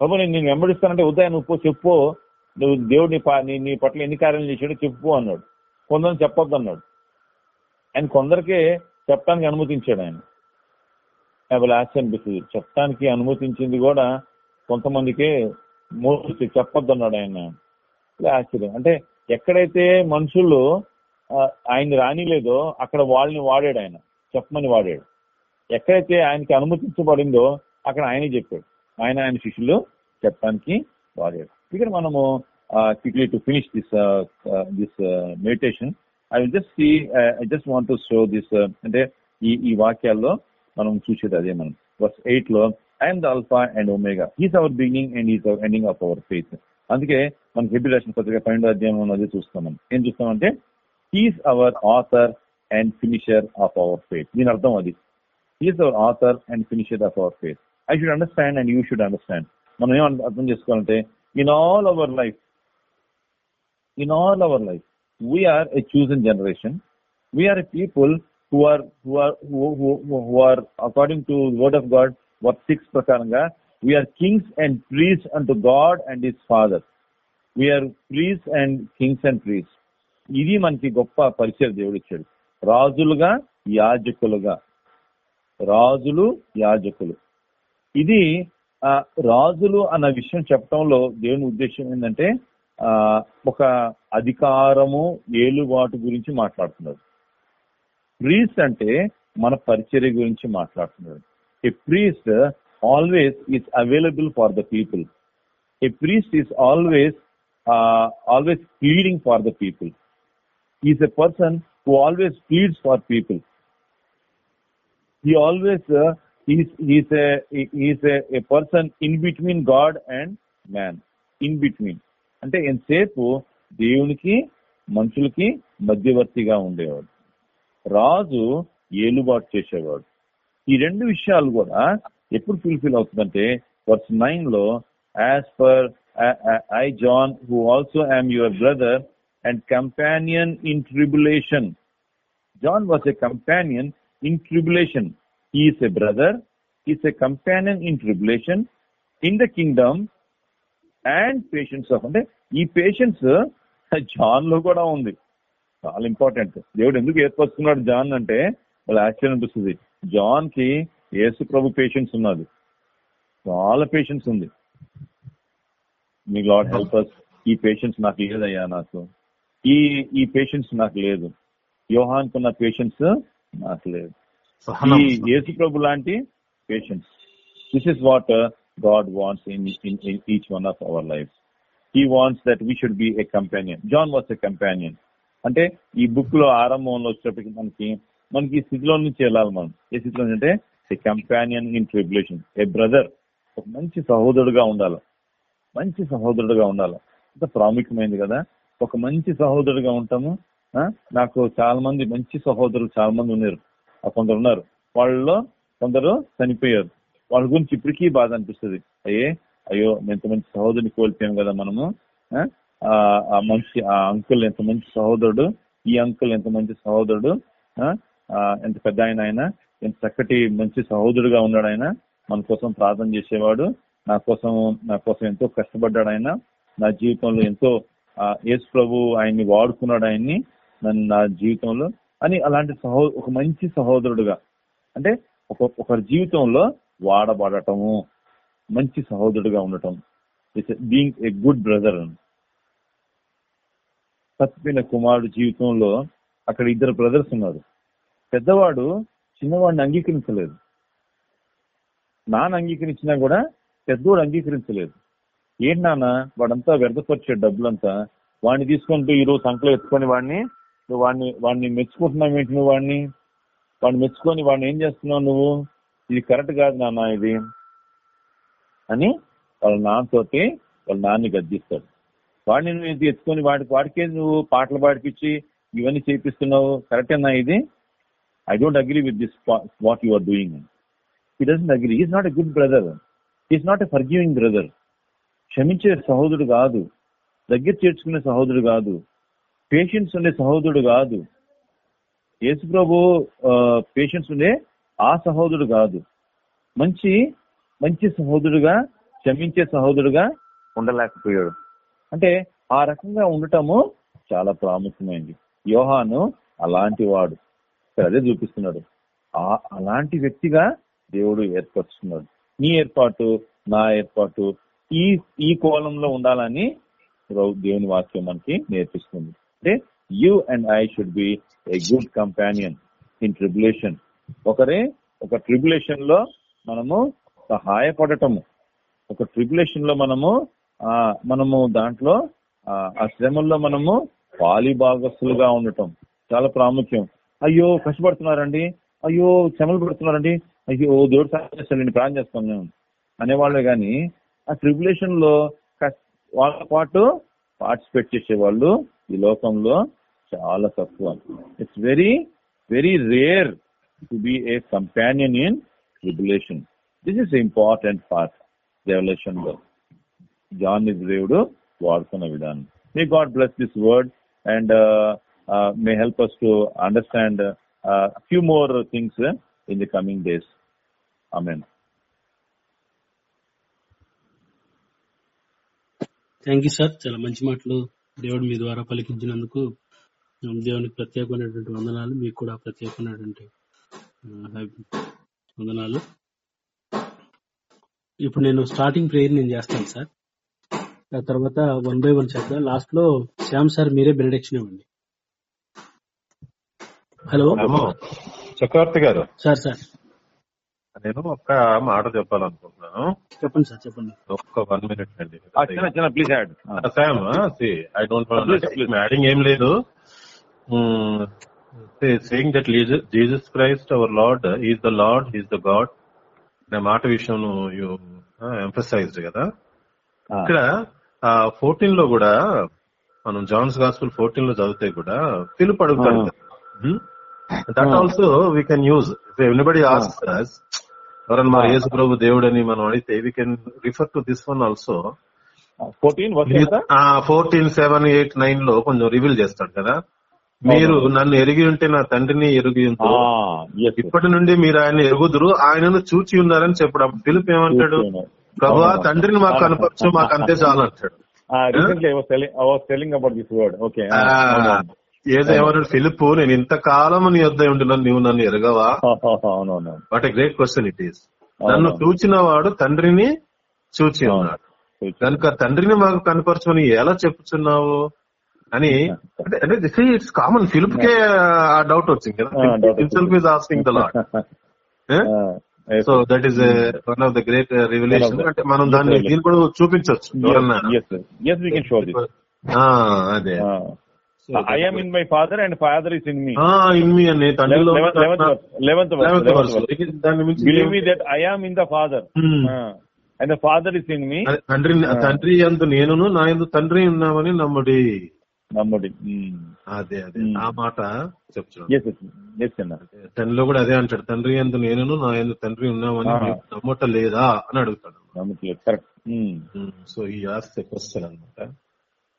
బాబు నేను నేను వెంబడిస్తానంటే ఉదయం నువ్వు పో చెప్పు. నువ్వు దేవుడిని నీ పా- నీ నీ పట్ల ఎన్ని కార్యాలు చేశాడో చెప్పు అన్నాడు. కొందరు చెప్పొద్దు అన్నాడు. ఆయన కొందరికే చెప్పడానికి అనుమతించాడు ఆయన. అసలు ఆశ్చర్యం అనిపిస్తుంది చెప్పడానికి అనుమతించింది కూడా కొంతమందికే మోసి చెప్పొద్దు అన్నాడు ఆయన. ఆశ్చర్యం. అంటే ఎక్కడైతే మనుషులు ఆయన రానిలేదో. అక్కడ వాళ్ళని వాడాడు ఆయన. చెప్పమని వాడాడు. ఎక్కడైతే ఆయనకి అనుమతించబడిందో అక్కడ ఆయనే చెప్పాడు. ఆయన ఆయన శిష్యులు చెప్పడానికి వాడాడు. ఇక్కడ మనము quickly to finish this this meditation I will just see I just want to show this అంటే ఈ ఈ వాక్యాల్లో మనం చూసేది అదే మనం. వర్స్ ఎయిట్లో I am the Alpha and Omega is our beginning and is our ending of our faith అందుకే మనకి హెబి రాసిన పత్రిక పన్నెండో అధ్యాయం అన్నది చూస్తున్నాం ఏం చూస్తామంటే is our author and finisher of our faith దీని అర్థం అది is our author and finisher of our faith I should understand and you should understand మనం ఏం అర్థం చేసుకోవాలంటే in all our life in all our life. We are a chosen generation. We are a people who are who are who, who, who are according to the word of God, what six prakaranga, we are kings and priests unto God and his father. We ఇది మనకి గొప్ప పరిచయం దేవుడు ఇచ్చాడు. రాజులుగా యాజకులుగా. రాజులు యాజకులు. ఇది ఆ, రాజులు అన్న విషయం చెప్పడంలో దేవుని ఉద్దేశం ఏంటంటే ఆ, ఒక అధికారము ఏలుబాటు గురించి మాట్లాడుతున్నాడు ప్రీస్ట్ అంటే మన పరిచర్య గురించి మాట్లాడుతున్నాడు a priest always is available for the people a priest is always always pleading for the people is a person who always pleads for people he always is a person in between God and man in between అంటే ఎంతసేపు దేవునికి మనుషులకి మధ్యవర్తిగా ఉండేవాడు రాజు ఏలుబాటు చేసేవాడు ఈ రెండు విషయాలు కూడా ఎప్పుడు ఫుల్ఫిల్ అవుతుందంటే వర్స్ నైన్లో as per I John who also I am your brother and companion in tribulation John was a companion in tribulation is a brother is a companion in tribulation in the kingdom and patience of అంటే ఈ పేషెన్స్ జాన్లో కూడా ఉంది. చాలా ఇంపార్టెంట్ దేవుడు ఎందుకు ఏర్పరుచుకున్నాడు జాన్ అంటే వాళ్ళు ఆశ్చర్యం అనిపిస్తుంది. జాన్కి యేసు ప్రభు పేషెన్స్ ఉన్నది. చాలా పేషెన్స్ ఉంది. మీ లాడ్ హెల్ప్ అస్ ఈ పేషెన్స్ నాకు లేదయ్యా నాకు. ఈ ఈ పేషెన్స్ నాకు లేదు. యోహాన్ కున్న పేషెన్స్ నాకు లేదు. ఈ యేసు ప్రభు లాంటి patience this is what God wants in in each one of our life he wants that we should be a companion John was a companion అంటే ఈ బుక్లో ఆరంభంలో వచ్చేటప్పటికి మనకి మనకి ఈ స్థితిలో నుంచి వెళ్ళాలి మనం ఏ స్థితిలో అంటే a companion in tribulation a brother ఒక మంచి సహోదరుడుగా ఉండాలి. మంచి సహోదరుడుగా ఉండాలి. అంత ప్రాముఖ్యమైనది కదా? ఒక మంచి సహోదరుడుగా ఉంటాము. ఆ? నాకు చాలా మంది మంచి సహోదరులు చాలా మంది ఉన్నారు. ఆ కొందరు ఉన్నారు. వాళ్ళలో కొందరు చనిపోయారు. వాళ్ళ గురించి ఇప్పటికీ బాధ అనిపిస్తుంది. అయ్యే అయ్యో ఎంత మంచి సహోదరుని కోల్పోయాం కదా మనము. ఆ? ఆ మంచి ఆ అంకుల్ ఎంత మంచి సహోదరుడు ఈ అంకుల్ ఎంత మంచి సహోదరుడు ఆ? ఆ, ఎంత పెద్ద ఆయన ఆయన ఎంత చక్కటి మంచి సహోదరుడుగా ఉన్నాడు ఆయన. మన కోసం ప్రార్థన చేసేవాడు. నా కోసం నా కోసం ఎంతో కష్టపడ్డాడు ఆయన. నా జీవితంలో ఎంతో యేసు ప్రభు ఆయన్ని వాడుకున్నాడు ఆయన్ని నన్ను నా జీవితంలో. అని అలాంటి సహో ఒక మంచి సహోదరుడుగా అంటే ఒక ఒకరి జీవితంలో వాడబడటము మంచి సహోదరుడుగా ఉండటం. బీయింగ్ ఏ గుడ్ బ్రదర్ తప్పిన కుమారుడు జీవితంలో అక్కడ ఇద్దరు బ్రదర్స్ ఉన్నారు. పెద్దవాడు చిన్నవాడిని అంగీకరించలేదు. నాన్న అంగీకరించినా కూడా పెద్దవాడు అంగీకరించలేదు. ఏంటి నాన్న? వాడంతా వ్యర్థపరిచే డబ్బులంతా వాడిని తీసుకుంటూ ఈ రోజు సంకలో ఎత్తుకొని వాడిని వాడిని వాడిని మెచ్చుకుంటున్నావు ఏంటి నువ్వు వాడిని వాడిని మెచ్చుకొని వాడిని ఏం చేస్తున్నావు నువ్వు? ఇది కరెక్ట్ కాదు నాన్న ఇది. అని వాళ్ళ నాన్నతోటి వాళ్ళ నాన్ని గద్దిస్తాడు. వాడిని నువ్వు ఇది ఎత్తుకొని వాడికి వాడికే నువ్వు పాటలు పాడిపించి ఇవన్నీ చేపిస్తున్నావు. కరెక్టేనా ఇది? I don't agree with this what you are doing he doesn't agree is not a good brother is not a forgiving brother క్షమించే సహోదరుడు కాదు దగ్గర చేర్చుకునే సహోదరుడు కాదు పేషెన్స్ ఉండే సహోదరుడు కాదు. యేసు ప్రభు పేషెన్స్ ఉండే ఆ సహోదరుడు కాదు. మంచి మంచి సహోదరుడుగా క్షమించే సహోదరుడుగా ఉండలేకపోయాడు. అంటే ఆ రకంగా ఉండటము చాలా ప్రాముఖ్యమైంది యోహాను అలాంటి వాడు. ఇక్కడ అదే చూపిస్తున్నాడు. ఆ అలాంటి వ్యక్తిగా దేవుడు ఏర్పరుచుకున్నాడు నీ ఏర్పాటు నా ఏర్పాటు ఈ ఈ కోలంలో ఉండాలని రౌ- దేవుని వాక్యం మనకి నేర్పిస్తుంది. అంటే you and I should be a good companion in tribulation. ఒకరే ఒక ట్రిబులేషన్లో మనము సహాయపడటము. ఒక ట్రిబులేషన్లో మనము ఆ మనము దాంట్లో ఆ శ్రమల్లో మనము పాలి భాగస్తులుగా ఉండటం. చాలా ప్రాముఖ్యం. అయ్యో కష్టపడుతున్నారండి. అయ్యో శ్రమలు పడుతున్నారండి. అయ్యో దేవుడు సహాయం చేస్తాడండి ప్రాణం చేస్తాం మేము అనేవాళ్ళే గాని ఆ ట్రిబులేషన్లో వాళ్ళ పాటు పార్టిసిపేట్ చేసే వాళ్ళు ఈ లోకంలో చాలా తక్కువ. It's very very rare to be a companion in tribulation this is important part రెవల్యూషన్లో John దేవుడు వాడుతున్న విధానం. May God bless this word and may help us to understand few more things in the coming days amen thank you sir చాలా మంచి మాటలు దేవుడు మీ ద్వారా పలికించినందుకు దేవునికి ప్రత్యేకమైనటువంటి వందనాలు. మీకు కూడా ప్రత్యేకమైనటువంటి వందనాలు. ఇప్పుడు నేను స్టార్టింగ్ ప్రేయర్ నేను చేస్తాను సార్ ఆ తర్వాత వన్ బై వన్ చేద్దాం. లాస్ట్లో శ్యామ్ సార్ మీరే బెనడిక్షన్ ఇవ్వండి hello hello Chakravarthi garu. Sir sir నేను ఒక్క మాట చెప్పాలనుకుంటున్నాను. చెప్పండి సార్ చెప్పండి. ఒక్క వన్ మినిట్ అండి. ఆ, చిన్న చిన్న please add some I don't. Adding ఏం లేదు. Saying that Jesus Christ our Lord is the Lord is the God అనే మాట విషయం యూ ఎంఫసైజ్డ్ కదా. ఇక్కడ ఫోర్టీన్లో కూడా మనం జాన్స్ గాస్పుల్ ఫోర్టీన్లో చదివితే కూడా పిలుపు అడుగుతాడు that. Also we can use anybody ask ఎవరన్నా మా యేసు ప్రభు దేవుడు అని మనం అడిగితే we can refer to this one also fourteen seven eight నైన్లో కొంచెం రివీల్ చేస్తాడు కదా. మీరు నన్ను ఎరిగి ఉంటే నా తండ్రిని ఎరిగి ఉంటూ ఇప్పటి నుండి మీరు ఆయన ఎరుగుదురు ఆయనను చూచి ఉన్నారని చెప్పడం. పిలుపు ఏమంటాడు? ప్రభా తండ్రిని మాకు కనపరచు మాకు అంతే చాలు అంటాడు. Recently I was telling I was telling about this word okay ఆ, ఏదో ఏమన్నాడు పిలుపు నేను ఇంతకాలం నీ వద్ద ఉంటున్నాను నీవు నన్ను ఎరగవా? What a great question it is నన్ను చూచిన వాడు తండ్రిని చూచి ఉన్నాడు. కనుక తండ్రిని మాకు కనపరచమని ఎలా చెప్పుచున్నావు? అని అంటే అంటే ఇట్స్ కామన్ ఫిలిప్ కే ఆ. డౌట్ వచ్చింది కదా. Ah, doubt himself is asking the Lord so that is one of the great revelation అంటే మనం దాన్ని దీన్ని కూడా చూపించవచ్చు దిస్ ఆ, అదే. I am in my father and father is in me ఆ, ఇన్మి అని తండ్రిలో eleventh believe me that I am in the father Hmm. And the father is in me తండ్రి తండ్రి అందు నేనును నా ఎందు తండ్రి ఉన్నామని నమ్ముడి. నమ్ముడి. అదే అదే. Hmm. ఆ మాట చెప్తున్నాను ఎస్ ఎస్ అన్న. టెన్లో కూడా అదే అంటాడు. తండ్రి ఎందు నేనును నా ఎందు తండ్రి ఉన్నామని Ah. నమ్మట లేదా అని అడుగుతాడు. నమ్మట్లేదు. కరెక్ట్ సో ఈ ఆస్క్ క్వశ్చన్ అనమాట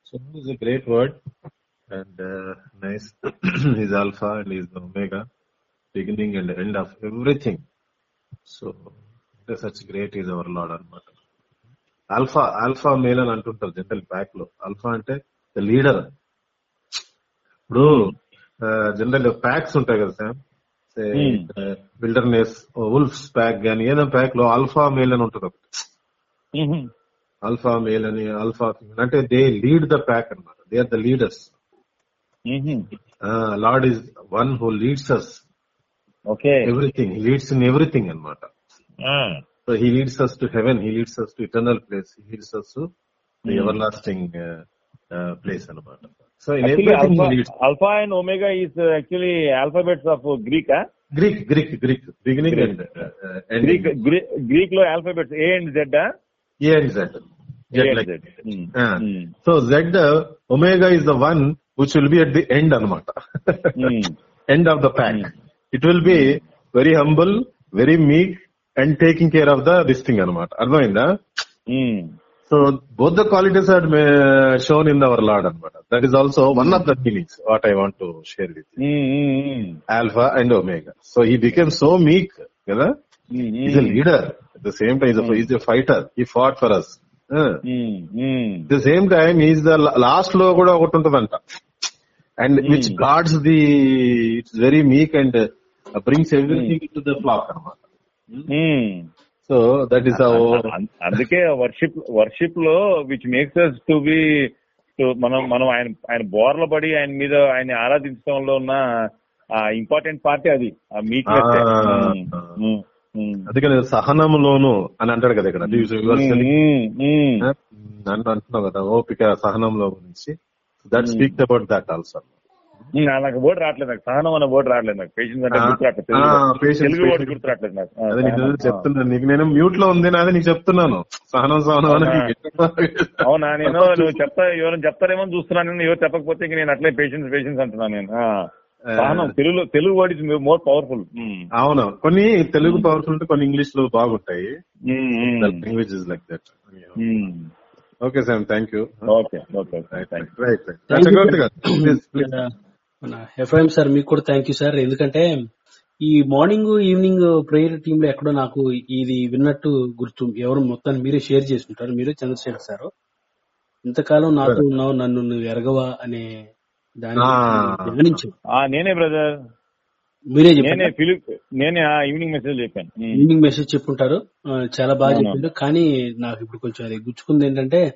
so is great word and nice is Alpha and is Omega beginning and end of everything so such great is our Lord అనమాట ఆల్ఫా ఆల్ఫా మేల్ అని అంటుంటారు జనరల్ బ్యాక్లో. ఆల్ఫా అంటే ద లీడర్ ఇప్పుడు జనరల్ ప్యాక్స్ ఉంటాయి కదా sir Hmm. Wilderness wolves pack గానీ ఏదైనా ప్యాక్లో ఆల్ఫా మేల్ అని ఉంటుంది ఒకటి. ఆల్ఫా మేల్ అని ఆల్ఫా అంటే దే లీడ్ ద ప్యాక్ అన్నమాట. They are the leaders Mhm. Lord is one who leads us. Okay. Everything. He leads in everything Anmata. Mm. So he leads us to heaven. He leads us to eternal place. He leads us to the mm. everlasting uh, uh, place Anmata. So in everything alpha, and Omega is uh, actually alphabets of Greek, huh? Greek, Greek, Greek. Greek. and uh, ending. Greek, Greek, Greek lo alphabets A and Z, and Z. Jet like. Z. Mm. Ah. mm. So Z, Omega is the one which will be at the end అనమాట end of the pack it will be very humble very meek and taking care of the this thing అనమాట అర్థమైందా? So both the qualities are shown in our Lord అనమాట that is also one of the feelings what I want to share with Alpha and Omega so he became so meek కదా? Is a leader at the same time is a fighter he fought for us the same time is the లాస్ట్లో కూడా ఒకటి ఉంటదంట. And which God's the it's very meek and brings everything to the flock అనమాట సో దట్ ఈస్ అందుకే worship వర్షిప్లో which makes us to be మనం మనం ఆయన ఆయన బోర్ల పడి ఆయన మీద ఆయన ఆరాధించడంలో ఉన్న ఇంపార్టెంట్ పార్టీ అది. ఆ మీక్నెస్ అందుకని సహనములోను అని అంటాడు కదా ఇక్కడ. నన్ను అంటున్నావు కదా ఓపిక సహనంలో గురించి. That speak about that also నాకు బోర్డు రావట్లేదు నాకు. సహనం అనే బోర్డు రావట్లేదు నాకు. పేషెన్స్ అంటే గుర్తు రావట్లేదు తెలుగు- తెలుగు బోర్డు గుర్తు రావట్లేదు నాకు. ఆ, అదే నీకు సహనం. చెప్తున్నాను నీకు నేను మ్యూట్లో ఉంది నాది నీకు చెప్తున్నాను. సహనం సహనం అని అవునా? నేను నువ్వు చెప్తా ఎవరైనా చెప్తారేమో చూస్తున్నాను. నేను ఎవరు చెప్పకపోతే నేను అట్లే పేషెన్స్ పేషెన్స్ అంటున్నాను నేను. సహనం Telugu Telugu word is more powerful అవును. కొన్ని తెలుగు పవర్ఫుల్ కొన్ని ఇంగ్లీష్లో బాగుంటాయి. Language is like that okay sir thank you okay okay right మన ఎఫ్ఐఎం సార్ మీకు కూడా థ్యాంక్ యూ సార్ ఎందుకంటే ఈ మార్నింగ్ ఈవినింగ్ ప్రేయర్ టీమ్లో ఎక్కడో నాకు ఇది విన్నట్టు గుర్తు ఎవరు మొత్తాన్ని మీరే షేర్ చేసుకుంటారు మీరే చంద్రశేఖర్ సార్. ఇంతకాలం నాతో ఉన్నావు నన్ను నువ్వు ఎరగవా అనే నేనే బ్రదర్ మీరే నేనే ఈవినింగ్ మెసేజ్ చెప్పాను. ఈవినింగ్ మెసేజ్ చెప్పుంటారు. ఆ, చాలా బాగా. చెప్పిండు. కానీ నాకు ఇప్పుడు కొంచెం అది గుచ్చుకుంది ఏంటంటే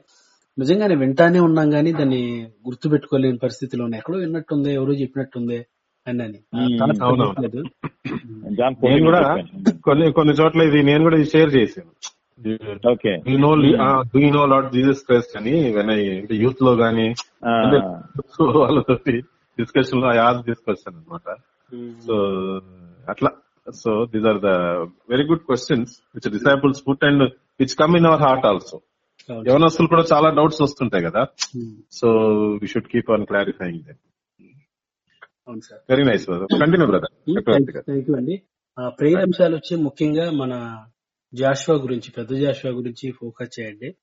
నిజంగానే వింటానే ఉన్నాం కానీ దాన్ని గుర్తు పెట్టుకోలేని పరిస్థితిలో ఉన్నాయి. ఎక్కడో విన్నట్టుంది ఎవరో చెప్పినట్టుంది అని నేను ఫోర్టీన్ కూడా. కొన్ని కొన్ని చోట్ల ఇది నేను కూడా షేర్ చేశాను. Okay you know do you know Lord Jesus Christ అని వెన్ యూత్లో గానీ ఆ. వాళ్ళతోటి డిస్కషన్లో యాజ్ తీసుకొచ్చాను అనమాట సో అట్లా. So these are the very good questions which disciples put and which come in our heart also. యవనస్తులు కూడా చాలా డౌట్స్ వస్తుంటాయి కదా. So we should keep on clarifying sir. Very nice continue brother thank you అండి. ప్రేయర్ అంశాలు వచ్చి ముఖ్యంగా మన జాషువా గురించి పెద్ద జాషువా గురించి ఫోకస్ చేయండి.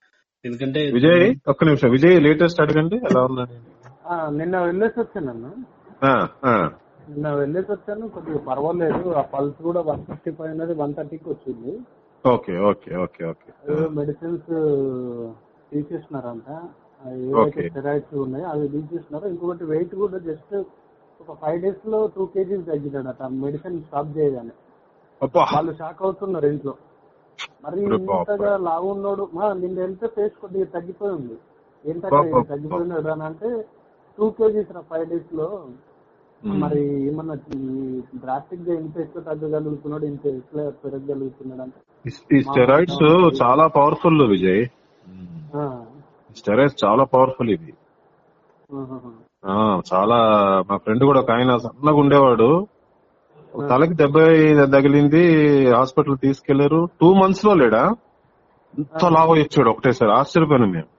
ఎందుకంటే విజయ్ ఒక్క నిమిషం. విజయ్ లేటెస్ట్ అడగండి. ఎలా ఉందని. ఆ, నిన్న వెళ్ళేసి ఆ. నిన్న వెళ్ళేసి వచ్చాను. కొద్దిగా పర్వాలేదు. ఆ పల్స్ కూడా వన్ ఫిఫ్టీ ఫైవ్ అనేది వన్ థర్టీకి వచ్చింది. Okay okay okay okay. Medicines తీసేసినారంట ఏవైతే. స్టెరాయిడ్స్ ఉన్నాయో అవి తీసేసినారు ఇంకొకటి వెయిట్ కూడా జస్ట్ ఒక ఫైవ్ డేస్లో టూ కేజీస్ తగ్గినాడట. మెడిసిన్ స్టాప్ చేయగానే. వాళ్ళు షాక్ అవుతున్నారు ఇంట్లో. మరి. ఇంతగా లావు ఉన్నాడు మా నిన్న వెళ్తే ఫేస్ కొద్దిగా తగ్గిపోయి ఉంది. ఏంటంటే. తగ్గిపోయినాడు అని అంటే టూ కేజీస్ రా ఫైవ్ డేస్లో. మరి ఏమన్నా డ్రాస్టిక్గా ఇంత ఎక్కువ తగ్గగలుగుతున్నాడు ఇంత ఎక్కువ పెరగగలుగుతున్నాడు అంటే. ఈ- స్టెరాయిడ్స్ చాలా పవర్ఫుల్ విజయ్. స్టెరాయిడ్స్ చాలా పవర్ఫుల్ ఇది చాలా మా ఫ్రెండ్ కూడా ఒక ఆయన సన్నగా ఉండేవాడు తలకి దెబ్బ తగిలింది హాస్పిటల్ తీసుకెళ్ళారు. టూ మంత్స్లో లేడా? ఇంత లాభ ఇచ్చాడు ఒకటేసారి. ఆశ్చర్యపోయాను మేము.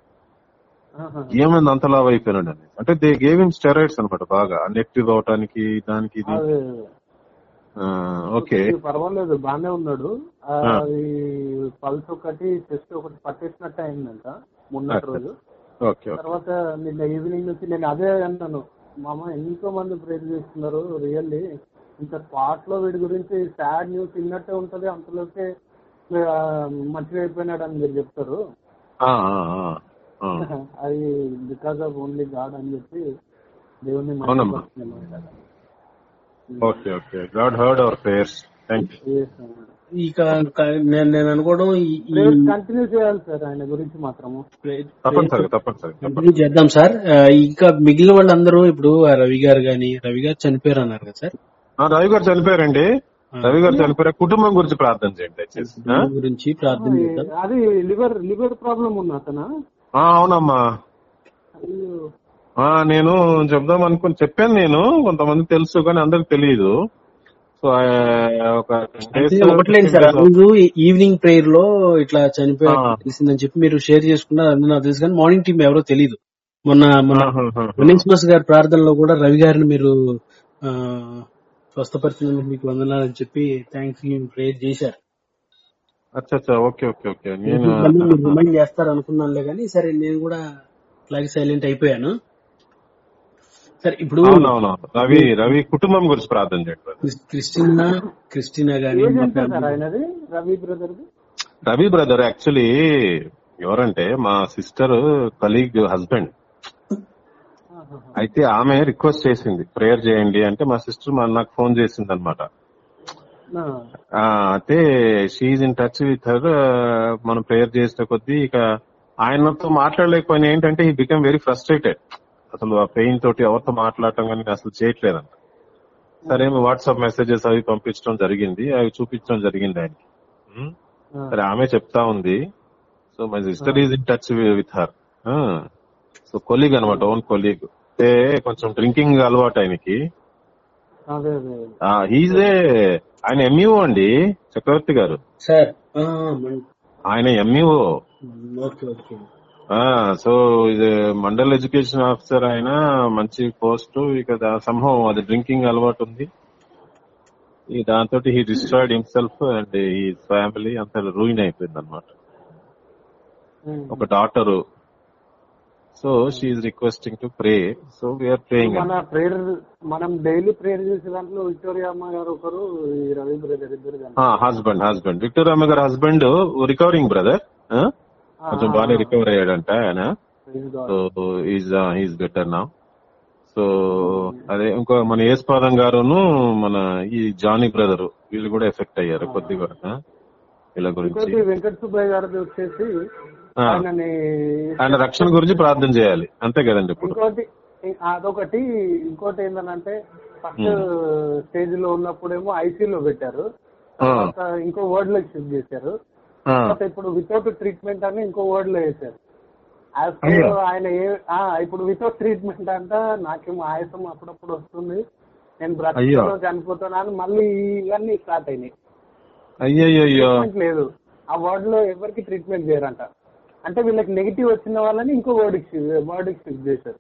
ఏమైంది అంత లాభ అయిపోయినాడు? అని అంటే దే గేవ్ ఇన్ స్టెరాయిడ్స్ అనమాట బాగా. నెక్టివ్ అవటానికి దానికి ఓకే. పర్వాలేదు బానే ఉన్నాడు. పల్స్ ఒకటి చెస్ట్ ఒకటి పట్టేసినట్టు అయిందంట మొన్నటి రోజు. తర్వాత నిన్న ఈవినింగ్ నుంచి నేను అదే అన్నాను మామ ఎంతో మంది ప్రేర్ చేస్తున్నారు రియల్లీ ఇంత స్పాట్లో వీడి గురించి సాడ్ న్యూస్ విన్నట్టే ఉంటది అంతలోకే మంచిగా అయిపోయినాడు అని మీరు చెప్తారు. అది బికాస్ ఆఫ్ ఓన్లీ గాడ్ అని చెప్పి దేవుని. Okay okay. God heard our prayers ఇక నేను నేను అనుకోవడం కంటిన్యూ చేయాలి సార్ ఆయన గురించి మాత్రము. కంటిన్యూ చేద్దాం సార్ ఇంకా మిగిలిన వాళ్ళందరూ ఇప్పుడు రవి గారు గాని రవి గారు చనిపోయారు అన్నారు కదా సార్ రవి గారు చనిపోయారండి. రవి గారు చనిపోయారు. కుటుంబం గురించి ప్రార్థన చేయండి దయచేసి. గురించి ప్రార్థన చేద్దాం. అది లివర్ లివర్ ప్రాబ్లం ఉంది అతను? ఆ, అవునమ్మా. నేను చెప్దాం అనుకుని చెప్పాను నేను. కొంతమంది తెలుసు కానీ అందరికి తెలియదు సో ఒకట్లేదు సార్. రోజు ఈవినింగ్ ప్రేయర్లో ఇట్లా. తెలిసిందని చెప్పి మీరు షేర్ చేసుకున్నారు నాకు తెలుసు కానీ మార్నింగ్ టీం ఎవరో తెలియదు మొన్న మొన్న ఆహాహా. వినీస్మస్ గారి ప్రార్థనలో కూడా రవి గారిని మీరు ఆ, స్వస్థపరిచినందుకు మీకు వందనాలని చెప్పి థ్యాంక్స్ ప్రేయర్ చేశారు. అచ్చా అచ్చా ఓకే ఓకే. ఓకే నేను రిమైండ్ చేస్తారు అనుకున్నానులే కానీ సరే నేను కూడా అలాగే సైలెంట్ అయిపోయాను. సరే ఇప్పుడు రవి రవి కుటుంబం గురించి ప్రార్థన చేయండి క్రిస్టినా క్రిస్టినా గానీ Ravi brother Ravi brother actually ఎవరంటే మా సిస్టర్ కలీగ్ హస్బెండ్ అయితే ఆమె రిక్వెస్ట్ చేసింది ప్రేయర్ చేయండి అంటే మా సిస్టర్ మా నాకు ఫోన్ చేసింది అనమాట అయితే she in touch with her మనం ప్రేయర్ చేసిన కొద్దీ ఇక ఆయనతో మాట్లాడలేకపోయినా ఏంటంటే ఈ బికమ్ వెరీ ఫ్రస్ట్రేటెడ్ అసలు ఆ పెయిన్ తోటి ఎవరితో మాట్లాడటం కానీ అసలు చేయట్లేదంట. సరే వాట్సాప్ మెసేజెస్ అవి పంపించడం జరిగింది అవి చూపించడం జరిగింది ఆయనకి. సరే ఆమె చెప్తా ఉంది. So my sister is in touch with her so colleague అనమాట ఓన్ కొలీగ్ అంటే కొంచెం డ్రింకింగ్ అలవాటు ఆయనకి. హీజే ఆయన ఎంఈఓ అండి చక్రవర్తి గారు. ఆయన ఎంఈఓ సో ఇది మండల్ ఎడ్యుకేషన్ ఆఫీసర్ ఆయన మంచి పోస్ట్ ఇక సంభవం అది డ్రింకింగ్ అలవాటు ఉంది. ఈ దాంతో హీ డిస్ట్రాయిడ్ హిమ్సెల్ఫ్ అండ్ ఈ ఫ్యామిలీ అంత రూయిన్ అయిపోయింది అనమాట ఒక daughter. So she requesting to pray so we are praying మన ప్రేయర్ మనం డైలీ ప్రేయర్ చేసే దాంట్లో విక్టోరియా అమ్మ గారు ఒకరు రవి బ్రదర్ ఇద్దరు. హస్బెండ్ హస్బెండ్ విక్టర్ అమ్మ గారు హస్బెండ్ రికవరింగ్ బ్రదర్ కొంచెం బాగానే రికవర్ అయ్యాడంట ఆయన. సో ఈజ్ ఈజ్ బెటర్ నా సో అదే ఇంకో మన ఏస్పాదం గారును మన ఈ జానీ బ్రదర్ వీళ్ళు కూడా ఎఫెక్ట్ అయ్యారు కొద్దిగా? వీళ్ళ గురించి వెంకట సుబ్బయ్య గారిది వచ్చేసి. ఆయనని ఆయన రక్షణ గురించి ప్రార్థన చేయాలి. అంతే కదండి ఇంకోటి అదొకటి. ఇంకోటి ఏంటంటే ఫస్ట్ స్టేజ్లో ఉన్నప్పుడేమో ఐసీలో పెట్టారు. ఇంకో వర్డ్లోకి షిఫ్ట్ చేశారు. ఇప్పుడు వితౌట్ ట్రీట్మెంట్ అని ఇంకో వర్డ్లో వేశారు. ఆయన ఏ ఆ, ఇప్పుడు వితౌట్ ట్రీట్మెంట్ అంట నాకేమో ఆయాసం అప్పుడప్పుడు వస్తుంది. నేను అయ్యో. బ్రతకలో చనిపోతున్నాను మళ్ళీ ఇవన్నీ స్టార్ట్ అయినాయి. లేదు. ఆ వర్డ్లో ఎవరికి ట్రీట్మెంట్ చేయరంట. అంటే వీళ్ళకి నెగిటివ్ వచ్చిన వాళ్ళని ఇంకో వర్డ్ వర్డ్ షిఫ్ట్ చేశారు.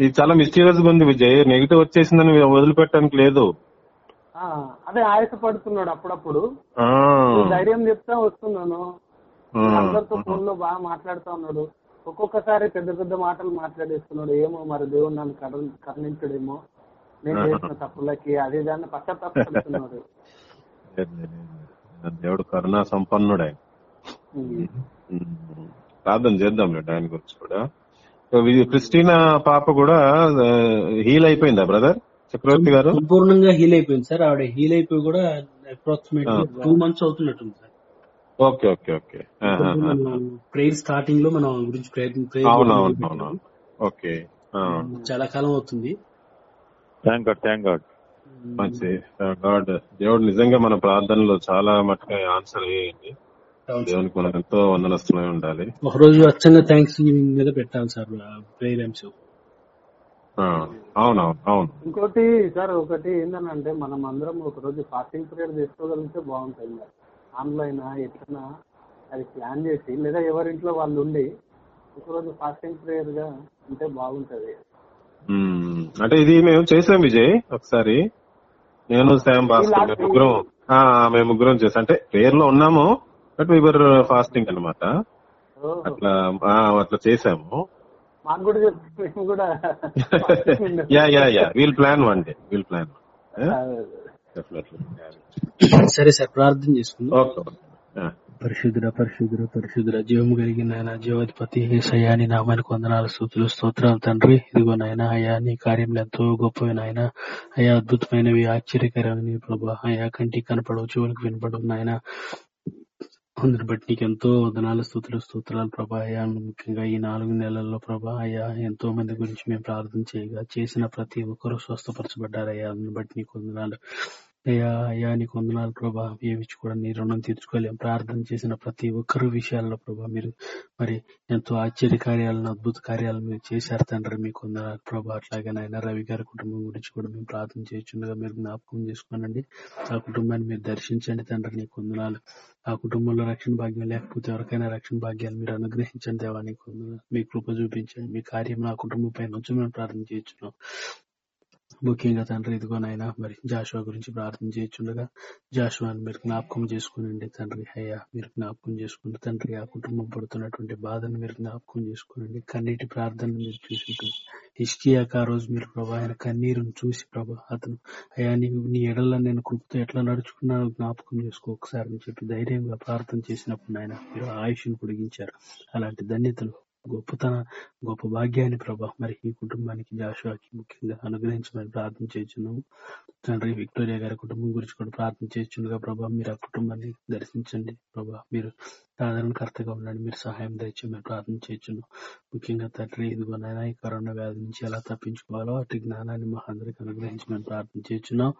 ఇది చాలా మిస్టీరియస్గా ఉంది విజయ్. నెగిటివ్ వచ్చేసిందని వదిలిపెట్టడానికి లేదు. ఆ, అదే ఆయాస పడుతున్నాడు అప్పుడప్పుడు ధైర్యం చెప్తా వస్తున్నాను. అందరితో ఫోన్లో బాగా మాట్లాడుతా ఉన్నాడు. ఒక్కొక్కసారి పెద్ద పెద్ద మాటలు మాట్లాడేస్తున్నాడు. ఏమో మరి దేవుడు నన్ను కరుణ కరుణించడేమో. నేను చేసిన తప్పులకి అదే దాన్ని పశ్చాత్తాపడుతున్నాడు దేవుడు కరుణా సంపన్నుడే. ప్రార్థన చేద్దాం ఆయన గురించి కూడా. క్రిస్టినా పాప కూడా హీల్ అయిపోయిందా బ్రదర్ చక్రవర్తి గారు? సంపూర్ణంగా హీల్ అయిపోయింది సార్. ఆవిడ హీల్ అయిపోయి కూడా approximate. Two months అవుతున్నట్టుంది sir. Okay okay okay. Prayer స్టార్టింగ్లో మనం గురించి అవును ఓకే ఆ, చాలా కాలం అవుతుంది. థ్యాంక్ గాడ్ థ్యాంక్ గాడ్ మంచి గాడ్ దేవుడు నిజంగా మన ప్రార్థనలో చాలా మటుగా ఆన్సర్ అయ్యేయండి. సార్. దేవునికి మనం ఎంతో వందనస్తున్నాయి ఉండాలి. ఒక రోజు అచ్చంగా థ్యాంక్స్ గివింగ్ మీద పెట్టాలి సార్ ప్రేయర్ అంశం ఆ, అవునవును అవును. ఇంకోటి సార్ ఒకటి ఏంటంటే మనం అందరం ఒక రోజు ఫాస్టింగ్ పీరియడ్ చేసుకోగలిగితే బాగుంటుంది ఆన్లైన్ ఎట్లన్నా అది ప్లాన్ చేసి లేదా ఎవరింట్లో వాళ్ళు ఉండి ఒక రోజు ఫాస్టింగ్ ప్రేయర్గా ఉంటే బాగుంటది. అంటే ఇది మేము చేసాం విజయ్ ఒకసారి. నేను శామ్ భాస్కర్ మేము ముగ్గురం ఆ, మేము ముగ్గురం చేసాం. అంటే ప్రేయర్లో ఉన్నాము బట్ వీవర్ ఫాస్టింగ్ అన్నమాట. ఓ, అట్లా ఆ, అట్లా చేసాము. మాకు కూడా చెప్తే మేము కూడా yeah yeah yeah we'll plan one day we'll plan సరే సార్ ప్రార్థన చేసుకుందాం. ఓకే పరిశుద్ధుడ పరిశుద్ధుడ పరిశుద్ధుడ జీవము కలిగిన ఆయన జీవాధిపతి ఏసయ్యా నీ నామానికి వందనాలు స్థుతులు స్తోత్రాలు తండ్రి. ఇదిగో నాయన అయ్యా నీ కార్యములు ఎంతో గొప్పవి నాయన. అయ్యా అద్భుతమైనవి ఆశ్చర్యకరమైనవి ప్రభా. అయ్యా కంటికి కనపడవు చెవులకు వినపడవు నాయన. అందుని బట్టి నీకు ఎంతో వదనాలు స్థుతులు స్తోత్రాలు ప్రభా. అయ్యా ముఖ్యంగా ఈ నాలుగు నెలల్లో ప్రభా అయ్యా ఎంతో మంది గురించి మేము ప్రార్థన చేయగా చేసిన ప్రతి ఒక్కరూ స్వస్థపరచబడ్డారయ్యా. అందుని బట్టి నీకు వందనాలు. అయ్యా అయ్యా నీకు వందనాలు ప్రభా. ఏమిచ్చి కూడా నీ రుణం తీర్చుకోలేం. ప్రార్థన చేసిన ప్రతి ఒక్కరు విషయాల్లో ప్రభా మీరు మరి ఎంతో ఆశ్చర్య కార్యాలను అద్భుత కార్యాలను మీరు చేశారు తండ్రి. మీకు వందనాలు ప్రభా. అట్లాగే నాయన రవి గారి కుటుంబం గురించి కూడా మేము ప్రార్థన చేయొచ్చుండగా మీరు జ్ఞాపకం చేసుకోనండి. ఆ కుటుంబాన్ని మీరు దర్శించండి తండ్రి. నీకు వందనాలు. ఆ కుటుంబంలో రక్షణ భాగ్యం లేకపోతే ఎవరికైనా రక్షణ భాగ్యాలు మీరు అనుగ్రహించండి దేవా. నీకు మీ కృప చూపించండి. మీ కార్యం నా కుటుంబం పైన నుంచి మేము ప్రార్థన చేయొచ్చున్నాం ముఖ్యంగా తండ్రి ఇదిగో మరి జాషువా గురించి ప్రార్థన చేయొచ్చుండగా జాషువాని మీరు జ్ఞాపకం చేసుకునండి తండ్రి. అయ్యా మీరు జ్ఞాపకం చేసుకుని తండ్రి ఆ కుటుంబం పడుతున్నటువంటి బాధను మీరు జ్ఞాపకం చేసుకునండి. కన్నీటి ప్రార్థనలు మీరు చూసి హిస్కియాక ఆ రోజు మీరు ప్రభా ఆయన కన్నీరును చూసి ప్రభా అతను అయ్యా నీ నీ ఎడల నేను కృపతో ఎట్లా నడుచుకున్నానో జ్ఞాపకం చేసుకో ఒకసారి అని చెప్పి ధైర్యంగా ప్రార్థన చేసినప్పుడు ఆయన మీరు ఆయుష్ను పొడిగించారు. అలాంటి ధన్యతలు గొప్పతన గొప్ప భాగ్యాన్ని ప్రభా. మరి ఈ కుటుంబానికి జాషువాకి ముఖ్యంగా అనుగ్రహించమని ప్రార్థన చేస్తున్నాము. తండ్రి విక్టోరియా గారి కుటుంబం గురించి కూడా ప్రార్థన చేస్తుండగా ప్రభా మీరు ఆ కుటుంబాన్ని దర్శించండి. ప్రభా మీరు సాధారణకర్తగా ఉండండి. మీరు సహాయం దయచేయమని ప్రార్థన చేస్తున్నాం ముఖ్యంగా తండ్రి ఇదిగో ఈ కరోనా వ్యాధి నుంచి ఎలా తప్పించుకోవాలో అటు జ్ఞానాన్ని మా అందరికి అనుగ్రహించమని ప్రార్థన చేస్తున్నాం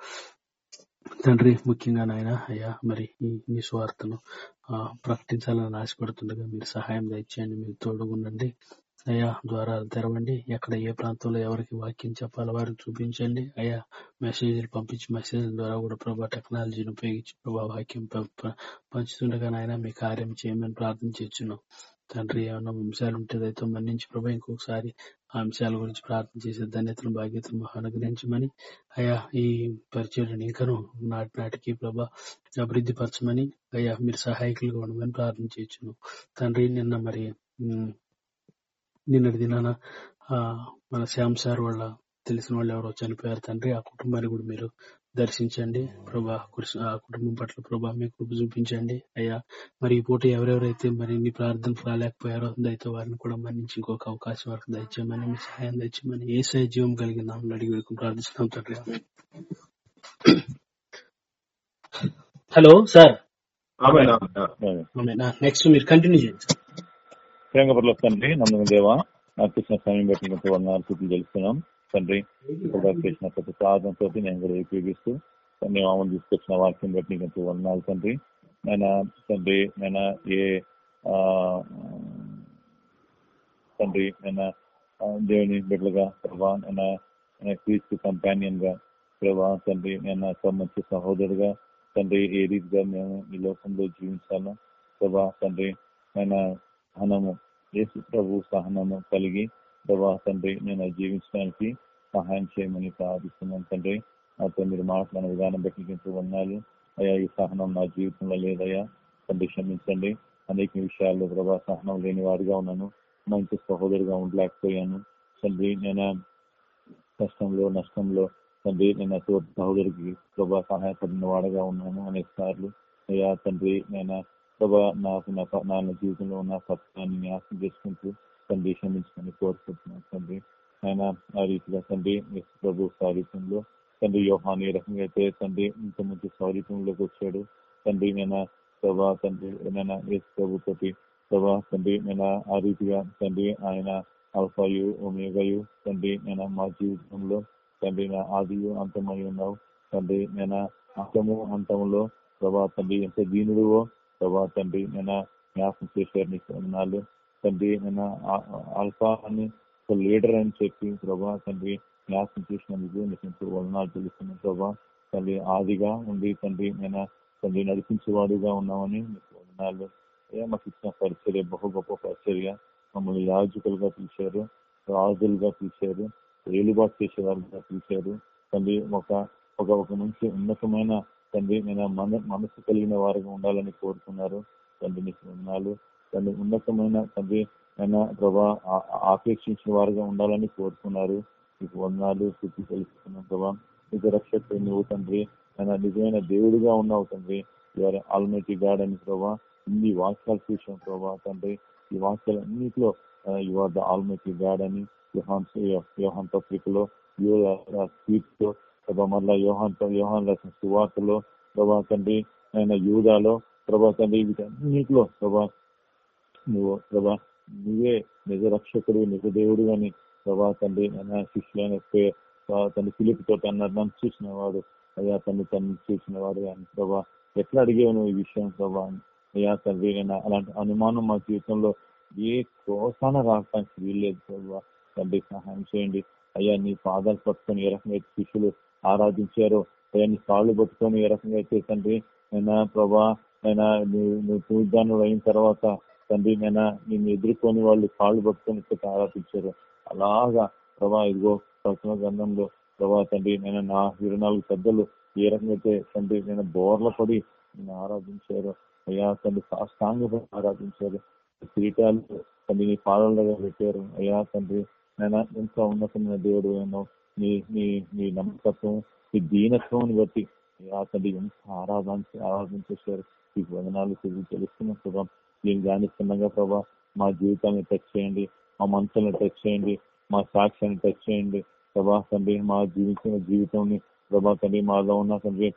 తండ్రి ముఖ్యంగా నాయన అయ్యా మరి ఈ నీ స్వార్థను ప్రకటించాలని ఆశపడుతుండగా మీరు సహాయం దయచేయండి మీరు తోడుగుండండి. అయ్యా ద్వారాలు తెరవండి. ఎక్కడ ఏ ప్రాంతంలో ఎవరికి వాక్యం చెప్పాలో వారికి చూపించండి. అయ్యా మెసేజ్లు పంపించి మెసేజ్ ద్వారా కూడా ప్రభా టెక్నాలజీని ఉపయోగించి ప్రభా వాక్యం పంచుతుండగా నాయన మీ కార్యం చేయమని ప్రార్థన చేస్తున్నాం. తండ్రి ఏమైనా అంశాలు ఉంటే దయతో మన్నించి ప్రభా ఇంకొకసారి అంశాల గురించి ప్రార్థన చేసే ధన్యతను బాధ్యతను అనుగ్రహించమని అయ్యా ఈ పరిచయం ఇంకను నాటి నాటికి ప్రభా అభివృద్ధి పరచమని అయ్యా మీరు సహాయకులుగా ఉండమని ప్రార్థన చేయొచ్చును తండ్రి నిన్న మరి నిన్నటి దినాన ఆ, మన శ్యామ్ సార్ వాళ్ళ తెలిసిన వాళ్ళు ఎవరో చనిపోయారు తండ్రి. ఆ కుటుంబాన్ని కూడా మీరు దర్శించండి. ప్రభా కుటుంబం పట్ల ప్రభా మీ కృప చూపించండి. అయ్యా మరి ఈ పూట ఎవరెవరైతే మరి నీ ప్రార్థన రాలేకపోయారో దయతో వారిని కూడా మన్నించి ఇంకొక అవకాశం వరకు దయచేయమని మీ సహాయం దయచేయమని ఏ సహాయ జీవం కలిగిన అడిగి వేడుకుని ప్రార్థిస్తున్నాం తండ్రి. Hello sir. నెక్స్ట్ మీరు కంటిన్యూ చేయండి సార్. ప్రేమపరలో తండ్రి నమ్మకం దేవా నాకు ఇచ్చిన సమయం పెట్టినంత వందనాలు స్థితులు తెలుస్తున్నాం తండ్రి ఇప్పుడు చేసిన ప్రతి ప్రార్థనతో నేను కూడా ఉపయోగిస్తూ తండ్రి మామూలు తీసుకొచ్చిన వాక్యం బట్టి నీకు ఎంతో వందనాలు తండ్రి. నేను తండ్రి నేను ఏ తండ్రి నేను దేవుని బిడ్డలుగా ప్రభా నేను క్రీస్తు కంపానియన్గా ప్రభా తండ్రి నేను సంబంధించి సహోదరుగా తండ్రి ఏ రీతిగా మేము ఈ లోకంలో జీవించాలో ప్రభా తండ్రి నేను సహనము యేసు ప్రభు సహనము కలిగి ప్రభా తండ్రి నేను జీవించడానికి సహాయం చేయమని ప్రార్థిస్తున్నాను తండ్రి. నాతో మీరు మాట్లాడిన విధానం బట్టి నీకు ఎంతో అయ్యా ఈ సహనం నా జీవితంలో లేదయ్యా. తండ్రి క్షమించండి. అనేక విషయాల్లో ప్రభా సహనం లేని వాడిగా ఉన్నాను. మంచి సహోదరుగా ఉండలేకపోయాను. తండ్రి నేను కష్టంలో నష్టంలో తండ్రి నేను తోటి సహోదరికి ప్రభా సహాయపడిన వాడగా ఉన్నాను అనేక సార్లు. అయ్యా తండ్రి నేను ప్రభా నాకు నా నా జీవితంలో ఉన్న సత్యాన్ని న్యాసం చేసుకుంటూ తండ్రి క్షమించమని కోరుకుంటున్నాం తండ్రి. ఆయన ఆ రీతిగా తండ్రి ప్రభు స్వారీతంలో తండ్రి యోహాన్ ఏ రకంగా అయితే తండ్రి ఇంత మంచి స్వారీతంలోకి వచ్చాడు తండ్రి నేను ప్రభా తండ్రి నేను యేసు ప్రభు తోటి ప్రభా తండ్రి నేను ఆ రీతిగా తండ్రి ఆయన అల్ఫాయు ఒమేగయు తండ్రి నేను మా జీవితంలో తండ్రి నా ఆదియు అంతమై ఉన్నావు. తండ్రి నేను అంతము అంతంలో ప్రభా తండ్రి ఎంత దీనుడువో ప్రభా తండ్రి నేను జ్ఞాపకం చేశారు నీకు ఉన్నాళ్ళు తండ్రి నేను ఆల్ఫా అని ఒక లీడర్ అని చెప్పి ప్రభా తండ్రి జ్ఞాపకం చేసినందుకు నీకు ఎంతో తెలుస్తున్నాను ప్రభా. తండ్రి ఆదిగా ఉండి తండ్రి నేను తండ్రి నడిపించేవాడుగా ఉన్నామని నీకు వందనాలు. మాకు ఇచ్చిన పరిచర్య బహు గొప్ప పరిచర్య. మమ్మల్ని యాజకులుగా పిలిచారు రాజులుగా పిలిచారు ఏలుబాటు చేసేవారుగా పిలిచారు. తండ్రి ఒక ఒక ఒక మంచి ఉన్నతమైన తండ్రి నేను మన మనసు కలిగిన వారుగా ఉండాలని కోరుకున్నారు. తండ్రి నీకు వందనాలు. తండ్రి ఉన్నతమైన తండ్రి ఆయన ప్రభా ఆపేక్షించిన వారుగా ఉండాలని కోరుకున్నారు. మీకు వందనాలు స్థితి తెలుసుకున్నాం ప్రభా. నీకు రక్షకుడు నువ్వు తండ్రి ఆయన నిజమైన దేవుడిగా ఉన్నావు తండ్రి. యువర్ ఆల్మేటి గాడ్ అని ప్రభా ఇన్ని వాక్యాలు చూసాం ప్రభా తండ్రి. ఈ వాక్యాలు అన్నింటిలో యువర్ ద ఆల్మేటి గాడ్ అని యోహాన్ యోహాన్ పత్రికలో స్వీట్తో ప్రభా మళ్ళా యోహాన్ యోహాన్ రాసిన సువార్తలో ప్రభా తండ్రి ఆయన యూదాలో ప్రభా తండ్రి వీటన్నిటిలో ప్రభా నువ్వు ప్రభా నువ్వే నిజ రక్షకుడు నిజ దేవుడు అని ప్రభా తండ్రి నా శిష్యులైన పే- ప్రభా తండ్రి పిలుపు తోటి అన్నారు నన్ను చూసిన వాడు అయ్యా తను తను చూసిన వాడు అని ప్రభా ఎట్లా అడిగేవు నువ్వు ఈ విషయం ప్రభా? అయ్యా తండ్రి నేను అలాంటి అనుమానం మా జీవితంలో ఏ కోసాన రావడానికి వీల్లేదు ప్రభా. తండ్రి సహాయం చేయండి. అయ్యా నీ పాదాలు పట్టుకొని ఏ రకంగా అయితే శిష్యులు ఆరాధించారో అయ్యా నీ కాళ్ళు పట్టుకొని ఏ రకంగా అయితే తండ్రి అయినా ప్రభా అయినా నువ్వు నువ్వు పూజానుడు అయిన తర్వాత తండ్రి నేను నిన్ను ఎదుర్కొని వాళ్ళు కాళ్ళు పట్టుకొని ఇక్కడ ఆరాధించారు. అలాగా ప్రభా ఇదిగో ప్రసన్న గ్రంథంలో ప్రభా తండ్రి నేను నా ఇరవై నాలుగు పెద్దలు ఏ రకంగా తండ్రి నేను బోర్ల పడి నేను ఆరాధించారు అయ్యా తండ్రి సాష్టాంగ ఆరాధించారు. కిరీటాలు తండ్రి నీ పాదాలుగా పెట్టారు. అయ్యా తండ్రి నేను ఎంతో ఉన్నతమైన దేవుడు ఏమో నీ నీ నీ నమ్మకత్వం నీ దీనత్వం బట్టి అయ్యా తండ్రి ఎంత ఆరాధించి ఆరాధించేశారు. ఈ వదనాలు తిరిగి తెలుస్తున్న నేను ధ్యానిస్తుండగా ప్రభా. మా జీవితాన్ని టచ్ చేయండి మా మనసులను టచ్ చేయండి మా సాక్ష్యాన్ని టచ్ చేయండి. ప్రభా తండ్రి మా జీవించిన జీవితాన్ని ప్రభా తండ్రి మాలో ఉన్న తండ్రి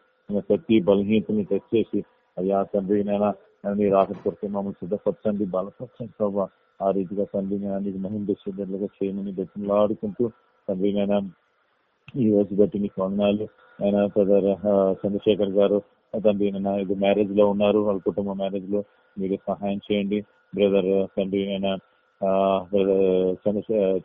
ప్రతి బలహీనతని టచ్ చేసి అయ్యా తండ్రి నేను నీ రాక కొరకు మమ్మల్ని సిద్ధపరచండి బలపరచండి ప్రభా. ఆ రీతిగా తండ్రి నేను నీకు మహిమ తెచ్చేటట్లుగా చేయమని బతిలాడుకుంటూ తండ్రి నేను ఈ రోజు బట్టి మీకు వందనాలు. ఆయన చంద్రశేఖర్ గారు తండ్రి ఇది మ్యారేజ్లో ఉన్నారు వాళ్ళ కుటుంబ మ్యారేజ్లో మీరు సహాయం చేయండి. బ్రదర్ తండ్రి నేను బ్రదర్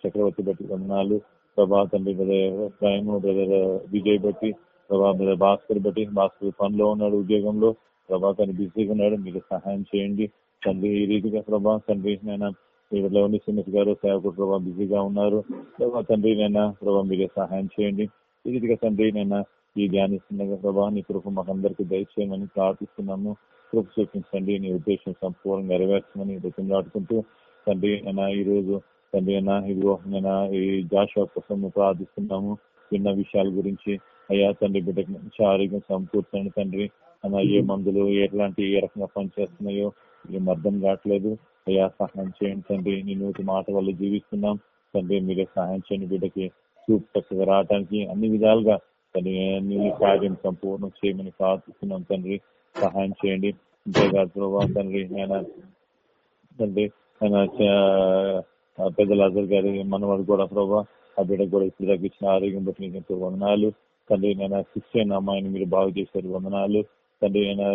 చక్రవర్తి బట్టి వందనాలు. ప్రభా తండ్రి బ్రదర్ ప్రైమ్ బ్రదర్ విజయ్ బట్టి ప్రభా బ్రదర్ భాస్కర్ బట్టి భాస్కర్ పనిలో ఉన్నాడు ఉద్యోగంలో. ప్రభా తను బిజీగా ఉన్నాడు మీరు సహాయం చేయండి. తండ్రి ఈ రీతిగా ప్రభా తండ్రి నేను ఇక్కడ ఉండి సుమిత్ గారు సేవకుడు ప్రభా బిజీగా ఉన్నారు. ప్రభా తండ్రి నేను ప్రభా మీరే సహాయం చేయండి. ఈ రీతిగా తండ్రి నేను ఈ ధ్యానిస్తుండగా ప్రభా నీ కృప మాకందరికి దయచేయమని ప్రార్థిస్తున్నాము. కృప చూపించండి నీ ఉద్దేశం సంపూర్ణంగా నెరవేర్చమని బతిమలాడుకుంటూ తండ్రి నేను ఈ రోజు తండ్రి అన్న ఇదిగో నేను ఈ జాషువా కోసం ప్రార్థిస్తున్నాము. విన్న విషయాల గురించి అయ్యా తండ్రి బిడ్డకి మంచి ఆరోగ్యం సమకూర్చండి తండ్రి. అన్న ఏ మందులు ఎట్లాంటి ఏ రకంగా పనిచేస్తున్నాయో ఏం అర్థం కావట్లేదు. అయ్యా సహాయం చేయండి తండ్రి. నీ నూటి మాట వల్ల జీవిస్తున్నాం. తండ్రి మీరే సహాయం చేయండి బిడ్డకి. చూపు చక్కగా రావడానికి అన్ని విధాలుగా తండ్రి కార్యం సంపూర్ణం చేయమని ప్రార్థిస్తున్నాం తండ్రి. సహాయం చేయండి. అంతేకాదు ప్రభావ తండ్రి ఆయన తండ్రి ఆయన పెద్దల అజర్ గారి మనవాడు కూడా ప్రభా ఆ బిడ్డకు కూడా ఇప్పుడు తగ్గించిన ఆరోగ్యం బట్టి నీకు ఎంతో వందనాలు. తండ్రి నేను శిక్షణ అమ్మాయిని మీరు బాగు చేశారు. వందనాలు. తండ్రి నేను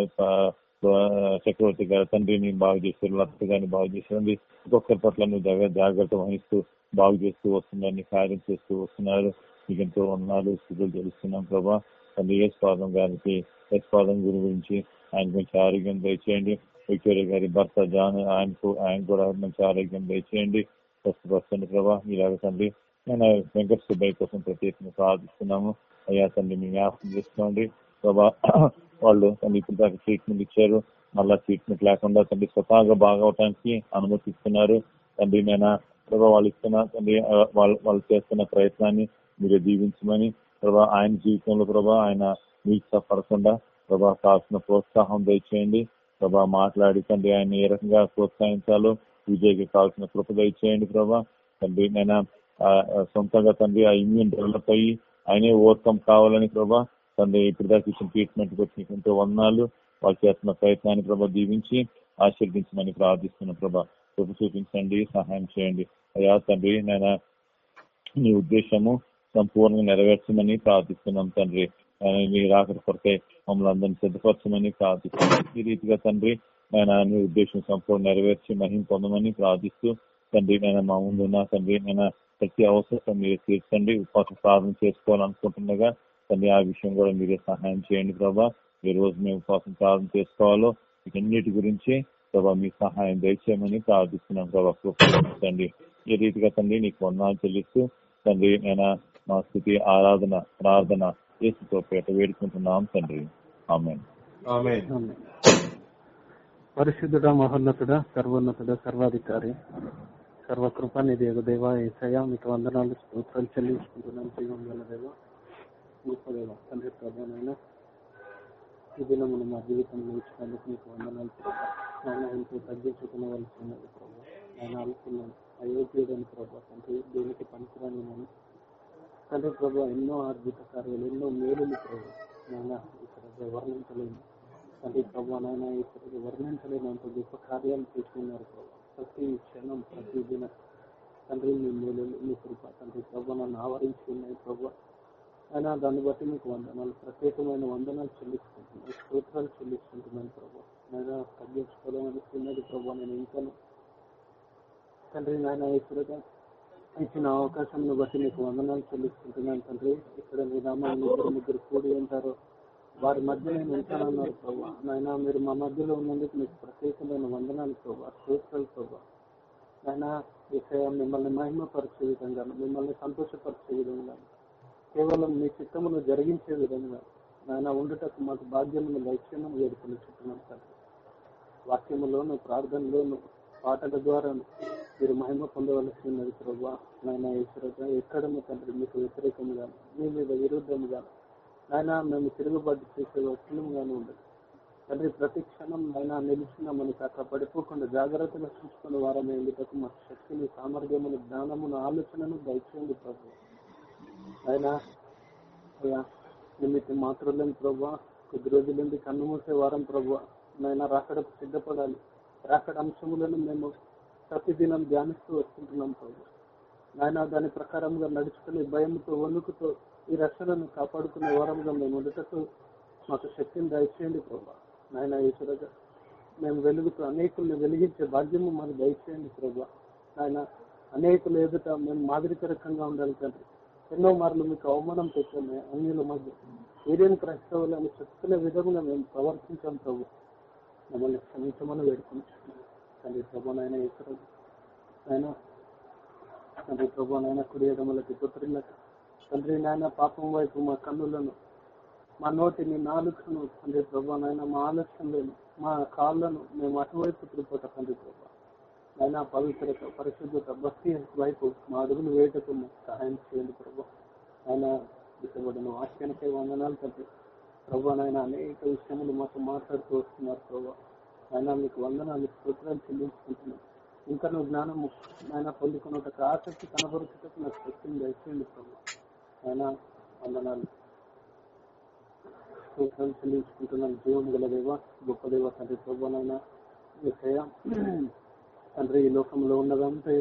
చక్రవర్తి గారు తండ్రిని బాగు చేశారు. లత గారిని బాగు చేశారండి. ఒక్కొక్కరి పట్ల నువ్వు జాగ్రత్త జాగ్రత్త వహిస్తూ బాగు చేస్తూ వస్తుందని కార్యం చేస్తూ వస్తున్నారు. నీకు ఎంతో వందనాలు స్థితులు తెలుస్తున్నాం ప్రభా. తండ్రి ఎస్ పాదం గారికి ఎస్ పాదం గురి గురించి ఆయన మంచి ఆరోగ్యం దయచేయండి. విక్టోరియా గారి భర్త జాన్ ఆయనకు ఆయన కూడా మంచి ఆరోగ్యం దయచేయండి. స్వస్థపరచండి ప్రభా. ఇలాగ తండ్రి నేను వెంకట సుబ్బయ్య కోసం ప్రత్యేకంగా ప్రార్థిస్తున్నాము. అయ్యా తండ్రి మీ జ్ఞాపకం చేసుకోండి. ప్రభా వాళ్ళు తండ్రి ఇప్పుడు దాకా ట్రీట్మెంట్ ఇచ్చారు. మళ్ళా ట్రీట్మెంట్ లేకుండా తండ్రి స్వతహాగా బాగవటానికి అనుమతిస్తున్నారు. తండ్రి నేను ప్రభా వాళ్ళు ఇస్తున్న తండ్రి వాళ్ళు వాళ్ళు చేస్తున్న ప్రయత్నాన్ని మీరు దీవించమని ప్రభా ఆయన జీవితంలో ప్రభా ఆయన మీకు పడకుండా ప్రభా కావాల్సిన ప్రోత్సాహం దయచేయండి. ప్రభా మాట్లాడి తండ్రి ఆయన ఏ రకంగా ప్రోత్సహించాలో విజయ్కి కావాల్సిన కృప దయచేయండి ప్రభా. తండ్రి నేను ఆ, సొంతంగా తండ్రి ఆ ఇమ్యూన్ డెవలప్ అయ్యి ఆయనే ఓవర్కమ్ కావాలని ప్రభా తండ్రి ఇప్పుడు దాకా ఇచ్చిన ట్రీట్మెంట్ వచ్చి ఎంతో వందనాలు వాళ్ళు చేస్తున్న ప్రయత్నాన్ని ప్రభా దీవించి ఆశీర్దించమని ప్రార్థిస్తున్న ప్రభా. కృప చూపించండి సహాయం చేయండి. అయ్యా తండ్రి నేను నీ ఉద్దేశము సంపూర్ణంగా నెరవేర్చమని ప్రార్థిస్తున్నాం తండ్రి. మీ నీ రాకడ కొరకై మమ్మల్ని అందరినీ సిద్ధపరచమని ప్రార్థిస్తున్నాం. ఈ రీతిగా తండ్రి ఆయన మీ ఉద్దేశం సంపూర్ణ నెరవేర్చి మహిం పొందమని ప్రార్థిస్తూ తండ్రి నేను మా ముందున్న తండ్రి నేను ప్రతి అవసరం మీరు తీర్చండి ఉపవాస సాధన చేసుకోవాలనుకుంటుండగా తండ్రి ఆ విషయం కూడా మీరే సహాయం చేయండి ప్రభా. ఏ రోజు మేము ఉపాసం సాధన చేసుకోవాలో వీటన్నిటి గురించి ప్రభా మీ సహాయం దయచేయమని ప్రార్థిస్తున్నాం ప్రభా. కృపండి ఈ రీతిగా తండ్రి నీకు వందనాలు చెల్లిస్తూ తండ్రి నేను మా స్థితి ఆరాధన ప్రార్థన యేసుతో పేట వేడుకుంటున్నాం తండ్రి. ఆమె. పరిశుద్ధుడ మహోన్నతుడ సర్వోన్నతుడ సర్వాధికారి సర్వకృపానిధి యొక్క దేవ ఏసయ మీకు వందనాలు స్తోత్రాలు చెల్లించుకుంటున్నాను జీవం గల దేవ గొప్ప దేవ తండ్రి ప్రభానైనా ఈ దినమును మా జీవితంలో ఇచ్చినందుకు మీకు వందనాలు ఆయన ఎంతో తగ్గించుకునవలసి ఉన్నది ప్రభా ఆయన అనుకున్నాను అయోగ్యుడని ప్రభా తండ్రి దేనికి పనికిరాని నేను తండ్రి ప్రభు ఎన్నో ఆర్థిక కార్యాలు ఎన్నో మేలులు ప్రభా. నాయన ఇక్కడ వర్ణించలేము. తండ్రి ప్రభు నాయన ఇక్కడ వర్ణించలేనంత గొప్ప కార్యాలు చేస్తున్నారు ప్రభా. ప్రతి క్షణం ప్రతి దిన తండ్రి మీ మేలులు మీ కృప తండ్రి ప్రభు నన్ను ఆవరించి ఉన్నాయి అయినా దాన్ని బట్టి మీకు వందనాలు. ప్రత్యేకమైన వందనాలు చెల్లిస్తుంటున్నాను స్తోత్రాలు చెల్లిస్తుంటున్నాను ప్రభు. నేను తగ్గించుకోవాలని ఉన్నది నేను ఇంకను. తండ్రి నాయన ఇప్పుడుగా ఇచ్చిన అవకాశం బట్టి మీకు వందనాలు చెల్లిస్తుంటున్నాను తండ్రి. ఇక్కడ మీ నామాన్ని ఇద్దరు ముగ్గురు కూడి ఉంటారు. వారి మధ్య నేను ఉంటానన్నారు ప్రభా. నాయన మీరు మా మధ్యలో ఉన్నందుకు మీకు ప్రత్యేకమైన వందనాలు ప్రభా. స్తోత్రాలు ప్రభా. నాయన ఇక మిమ్మల్ని మహిమపరిచే విధంగా మిమ్మల్ని సంతోషపరిచే విధంగా కేవలం మీ చిత్తమును జరిగించే విధంగా నాయన ఉండటకు మాకు భాగ్యమును లక్ష్యమును వేడుకొని చుట్టున్నాం తండ్రి. వాక్యములోను ప్రార్థనలోను పాటల ద్వారా మీరు మహిమ పొందవలసి ఉన్నది ప్రభా నాయన ఈశ్వరగా ఎక్కడము తండ్రి మీకు వ్యతిరేకంగా మీ మీద విరుద్ధంగా నాయన మేము తిరుగుబాటు చేసే వస్తువుగానే ఉండదు. తండ్రి ప్రతి క్షణం నాయన నిలిచిన మనకి అక్కడ పడిపోకుండా జాగ్రత్తగా చూసుకున్న వారమే ఎందుకు మా శక్తిని సామర్థ్యమును జ్ఞానమును ఆలోచనను దయచేయండి ప్రభు. ఆయన అయ్యా నిమిత్తం మాత్రులేని ప్రభా కొద్ది రోజుల నుండి కన్ను మూసే వారం ప్రభు నాయన రాకడకు సిద్ధపడాలి. రాకడ అంశములను మేము ప్రతిదినం ధ్యానిస్తూ వస్తుంటున్నాం ప్రభు. నాయన దాని ప్రకారంగా నడుచుకుని భయంతో వణుకుతో ఈ రక్షణను కాపాడుకునే వారంగా మేము ఉండటకు మాకు శక్తిని దయచేయండి ప్రభా. నాయన ఈశ్వరగా మేము వెలుగుతూ అనేకుల్ని వెలిగించే భాగ్యము మాకు దయచేయండి ప్రభా. నాయన అనేకుల ఎదుట మేము మాదిరికరకంగా ఉండాలి తండ్రి. ఎన్నో మార్లు మీకు అవమానం పెట్టాము అన్యుల మధ్య ఏదైనా క్రైస్తవులను చెప్పుకునే విధంగా మేము ప్రవర్తించాం ప్రభు. మమ్మల్ని క్షమించమని వేడుకుంటున్నాం తండ్రి ప్రభు నాయన ఆయన తండ్రి ప్రభు నాయన పుత్రులకు తండ్రి నాయన పాపం వైపు మా కన్నులను మా నోటిని నాలుకను తండ్రి ప్రభు నాయన మా ఆలోచనలను మా కాళ్ళను మేము అటువైపు తిరిగిపోతా తండ్రి ప్రభు. అయినా పవిత్రత పరిశుద్ధత భక్తి వైపు మా అడుగులు వేటకు సహాయం చేయండి ప్రభు. ఆయన ఇష్టపడిన వాక్యానికే వందనాలు తండ్రి. ప్రభు నాయన అనేక విషయములు మాతో మాట్లాడుతూ వస్తున్నారు ప్రభు. ఆయన మీకు వందనాలు స్తోత్రాలు చెల్లించుకుంటున్నాం. ఇంకా నువ్వు జ్ఞానము ఆయన పొందుకున్నట్టు ఆసక్తి కనబరుచుటకు నాకు శక్తిని దయచేయండి ప్రభు. ఆయన వందనాలు స్తోత్రాలు చెల్లించుకుంటున్నాను జీవం గల దేవ గొప్ప దేవ తండ్రి ప్రభు విషయ తండ్రి ఈ లోకంలో ఉన్నదంటే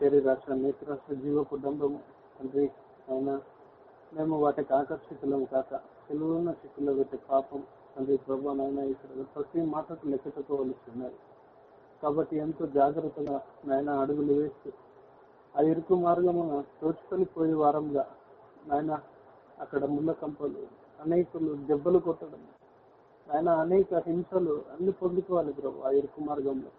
శరీరాశ నేత్రాశ జీవ కుటుంబము తండ్రి ఆయన మేము వాటికి ఆకర్షితులం కాక తెలుగున్న చిక్కులో పెట్టే పాపం తండ్రి ప్రభా నాయన ఇక్కడ ప్రతి మాటకు లెక్క చెప్పుకోవలసి ఉన్నది కాబట్టి ఎంతో జాగ్రత్తగా నాయన అడుగులు వేస్తూ ఆ ఇరుకు మార్గమున తోచుకొని పోయే వారంగా నాయన అక్కడ ముళ్ళ కంపలు అనేకులు దెబ్బలు కొట్టడం ఆయన అనేక హింసలు అన్ని పొందుకోవాలి ప్రభు ఆ ఇరుకు మార్గంలో.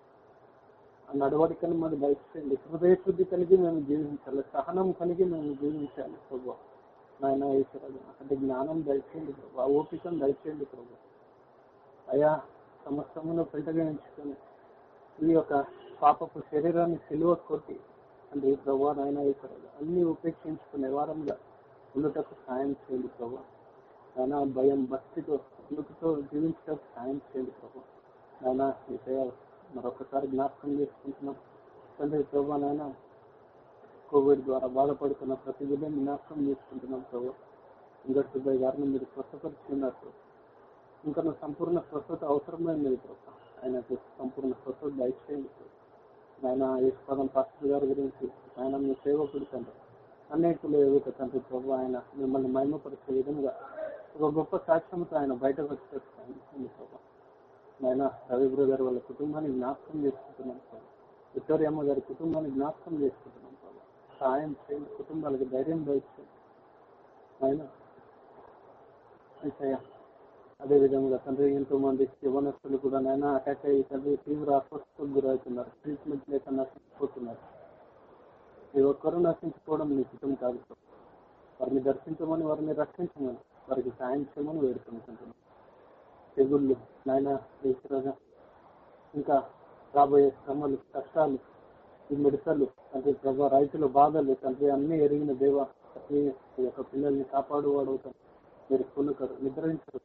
ఆ నడవడికను మాకు దయచేయండి హృదయ శుద్ధి కలిగి మేము జీవించాలి. సహనం కలిగి మేము జీవించాలి ప్రభు. నాయన ఈశ్వరుడు అంటే జ్ఞానం దయచేయండి ప్రభు. ఓపికను దయచేయండి ప్రభు. అయా సమస్తమును పెంటగించుకొని ఈ యొక్క పాపపు శరీరాన్ని సిలువ కొట్టి అంటే ఈ ప్రభు నాయన ఈశ్వరుడు అన్ని ఉపేక్షించుకునే వారంగా ఉండుటకు సాయం చేయండి ప్రభు. నాయన భయం భక్తితో ఉనుకుతో జీవించడానికి సాయం చేయండి ప్రభు. నాయన విషయాలు మరొకసారి జ్ఞాపకం చేసుకుంటున్నాం. తండ్రి ప్రభు నాయన కోవిడ్ ద్వారా బాధపడుతున్న ప్రతి బిడ్డని జ్ఞాపకం చేసుకుంటున్నాం ప్రభు. ఇంకటి సుబ్బయ్య గారిని మీరు స్వస్థపరుచుకున్నారు. ఇంకా నా సంపూర్ణ స్వస్థత అవసరమైనది ప్రభు. ఆయనకు సంపూర్ణ స్వస్థత దయచేయండి ఆయన యేసుపదం పాస్టర్ గారి గురించి ఆయన మీ సేవకుడు తండ్రి. అనేకులు ఎదుట తండ్రి ప్రభు ఆయన మిమ్మల్ని మహిమపరిచే విధంగా ఒక గొప్ప సాక్ష్యంతో ఆయన బయటకు వచ్చేస్తాను ప్రభు. ఆయన రవి బ్రదర్ వాళ్ళ కుటుంబాన్ని జ్ఞాపకం చేసుకుంటున్నాం ప్రభు. విక్టోరియమ్మ గారి కుటుంబాన్ని జ్ఞాపకం చేసుకుంటున్నాం సాయం చేయండి. కుటుంబాలకు ధైర్యం దయచేయండి ఆయన అదే తండ్రి ఎంతో మంది యవనస్తులు కూడా నైనా అటాక్ అయ్యి తండ్రి తీవ్ర అస్వస్థతకు గురవుతున్నారు. ట్రీట్మెంట్ లేక నశించిపోతున్నారు ఏ ఒక్కరూ నశించుకోవడం నీ కుటుంబం కాదు. వారిని దర్శించమని వారిని రక్షించమని వారికి సాయం చేయమని వేడుకుంటున్నాను. తెగుళ్ళు నాయన ఇంకా రాబోయే శ్రమలు కష్టాలు ఈ మిడతలు తండ్రి ప్రభా రైతుల బాధలు తండ్రి అన్ని ఎరిగిన దేవ ప్రతి యొక్క పిల్లల్ని కాపాడువాడు అవుతాం మీరు కొనుకరు నిద్రించరు.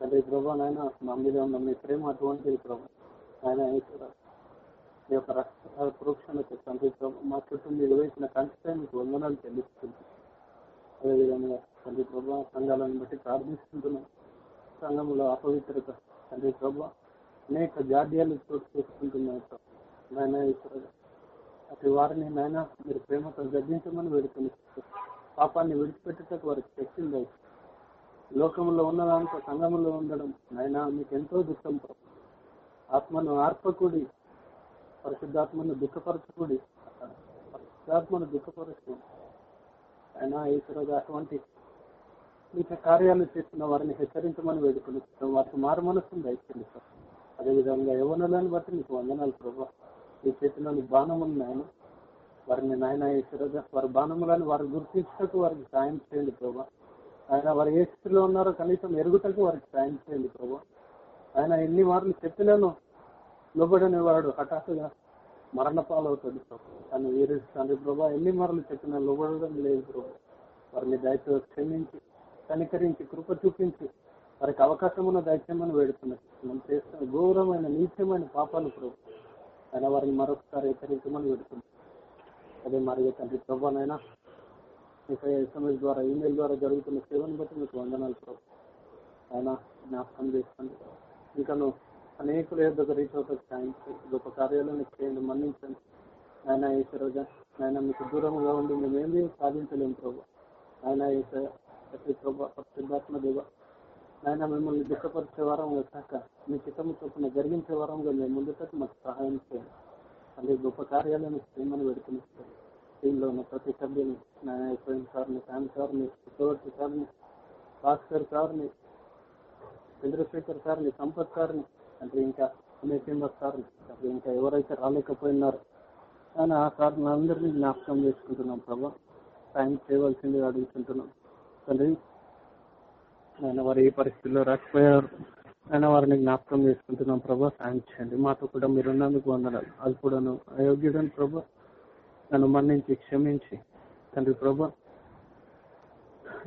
తండ్రి ప్రభా నాయన మా మీద ఉన్న మీ ప్రేమ అటువంటిది ప్రభా ఆయన మీ యొక్క రక్ష ప్రోక్షణకు తండ్రి ప్రభా మా చుట్టూ మీరు వేసిన కంటే వందనాలు చెల్లిస్తుంది అదేవిధంగా తండ్రి ప్రభా సంఘాలను బట్టి ప్రార్థిస్తుంటున్నాం. సంఘంలో అపవిత్రత తండ్రి ప్రభా అనేక జాడ్యాలు చోటు చేసుకుంటున్నాయి నాయన అటు వారిని నాయన మీరు ప్రేమతో గర్జించమని వేడుకొని పాపాన్ని విడిచిపెట్టుటకు వారికి శక్తిని దయచేయండి. లోకంలో ఉన్నదాంతో సంఘంలో ఉండడం నాయన మీకు ఎంతో దుఃఖం ఆత్మను ఆర్పకుడి పరిశుద్ధాత్మను దుఃఖపరచకుడి పరిశుద్ధాత్మను దుఃఖపరచు ఆయన ఈశ్వరుగా అటువంటి మీకు కార్యాలు చేస్తున్న వారిని హెచ్చరించమని వేడుకొని వారికి మారు మనస్సును దయచేయండి సార్. అదేవిధంగా యవనులను బట్టి మీకు వందనాలు ప్రభావం ఈ చేతిలోని బాణములు నాయన. వారిని నాయన ఈశ్వరుగా వారి బాణములను వారు గుర్తించటకు వారికి సాయం చేయండి ప్రభా. ఆయన వారు ఏ స్థితిలో ఉన్నారో కనీసం ఎరుగుటకు వారికి సాయం చేయండి ప్రభా. ఆయన ఎన్ని మార్లు చెప్పినాను లోబడని వాడు హఠాత్తుగా మరణ పాలవుతుంది ప్రభు కానీ వీరు తండ్రి ప్రభా. ఎన్ని మార్లు చెప్పినా లోబడడం లేదు ప్రభు. వారిని దయతో క్షమించి కనికరించి కృప చూపించి వారికి అవకాశమున్న దయచేయమని వేడుతున్నారు. మనం చేస్తున్న ఘోరమైన నీచమైన పాపాలు ప్రభు. ఆయన వారిని మరొకసారి హెచ్చరించమని పెడుతున్నాం అదే మరి తండ్రి ప్రభానైనా మీకు ఎస్ఎంఎస్ ద్వారా ఈమెయిల్ ద్వారా జరుగుతున్న సేవను బట్టి మీకు వందనాలు ప్రభు. ఆయన జ్ఞాపకం చేసుకోండి. ఇంకాను అనేకుల యొక్క రీచ్ అవుతుంది సాయం గొప్ప కార్యాలను చేయండి మన్నించండి. ఆయన ఈశ్వరుగా ఆయన మీకు దూరంగా ఉండి మేమేమీ సాధించలేము ప్రభు. ఆయన ఈశ్వర ప్రతి ప్రభు పరిశుద్ధాత్మ దేవ ఆయన మిమ్మల్ని దుఃఖపరిచే వారంగా కాక మీ చిత్తము చొప్పున జరిగించే వారంగా మేము ముందుకు మాకు సహాయం చేయండి. అదే గొప్ప కార్యాలను చేయమని పెడుతున్నారు టీంలో ఉన్న ప్రతి సభ్యుని నాయన సార్ని శామ్ సార్ని చక్రవర్తి సార్ని భాస్కర్ సార్ని చంద్రశేఖర్ సార్ని సంపత్ సార్ని అంటే ఇంకా ఉమేసింబర్ సార్ని అంటే ఇంకా ఎవరైతే రాలేకపోయినారో కానీ ఆ సార్ని అందరినీ జ్ఞాపకం చేసుకుంటున్నాం ప్రభా. సాయం చేయవలసింది అడుగుతుంటున్నాం. తండ్రి ఆయన వారు ఏ పరిస్థితుల్లో రాకపోయారు ఆయన వారిని జ్ఞాపకం చేసుకుంటున్నాం ప్రభా. సాయం చేయండి మాతో కూడా మీరు ఉన్నందుకు వందనాలు. అది కూడాను అయోగ్యుడని ప్రభా. నన్ను మన్నించి క్షమించి తండ్రి ప్రభా.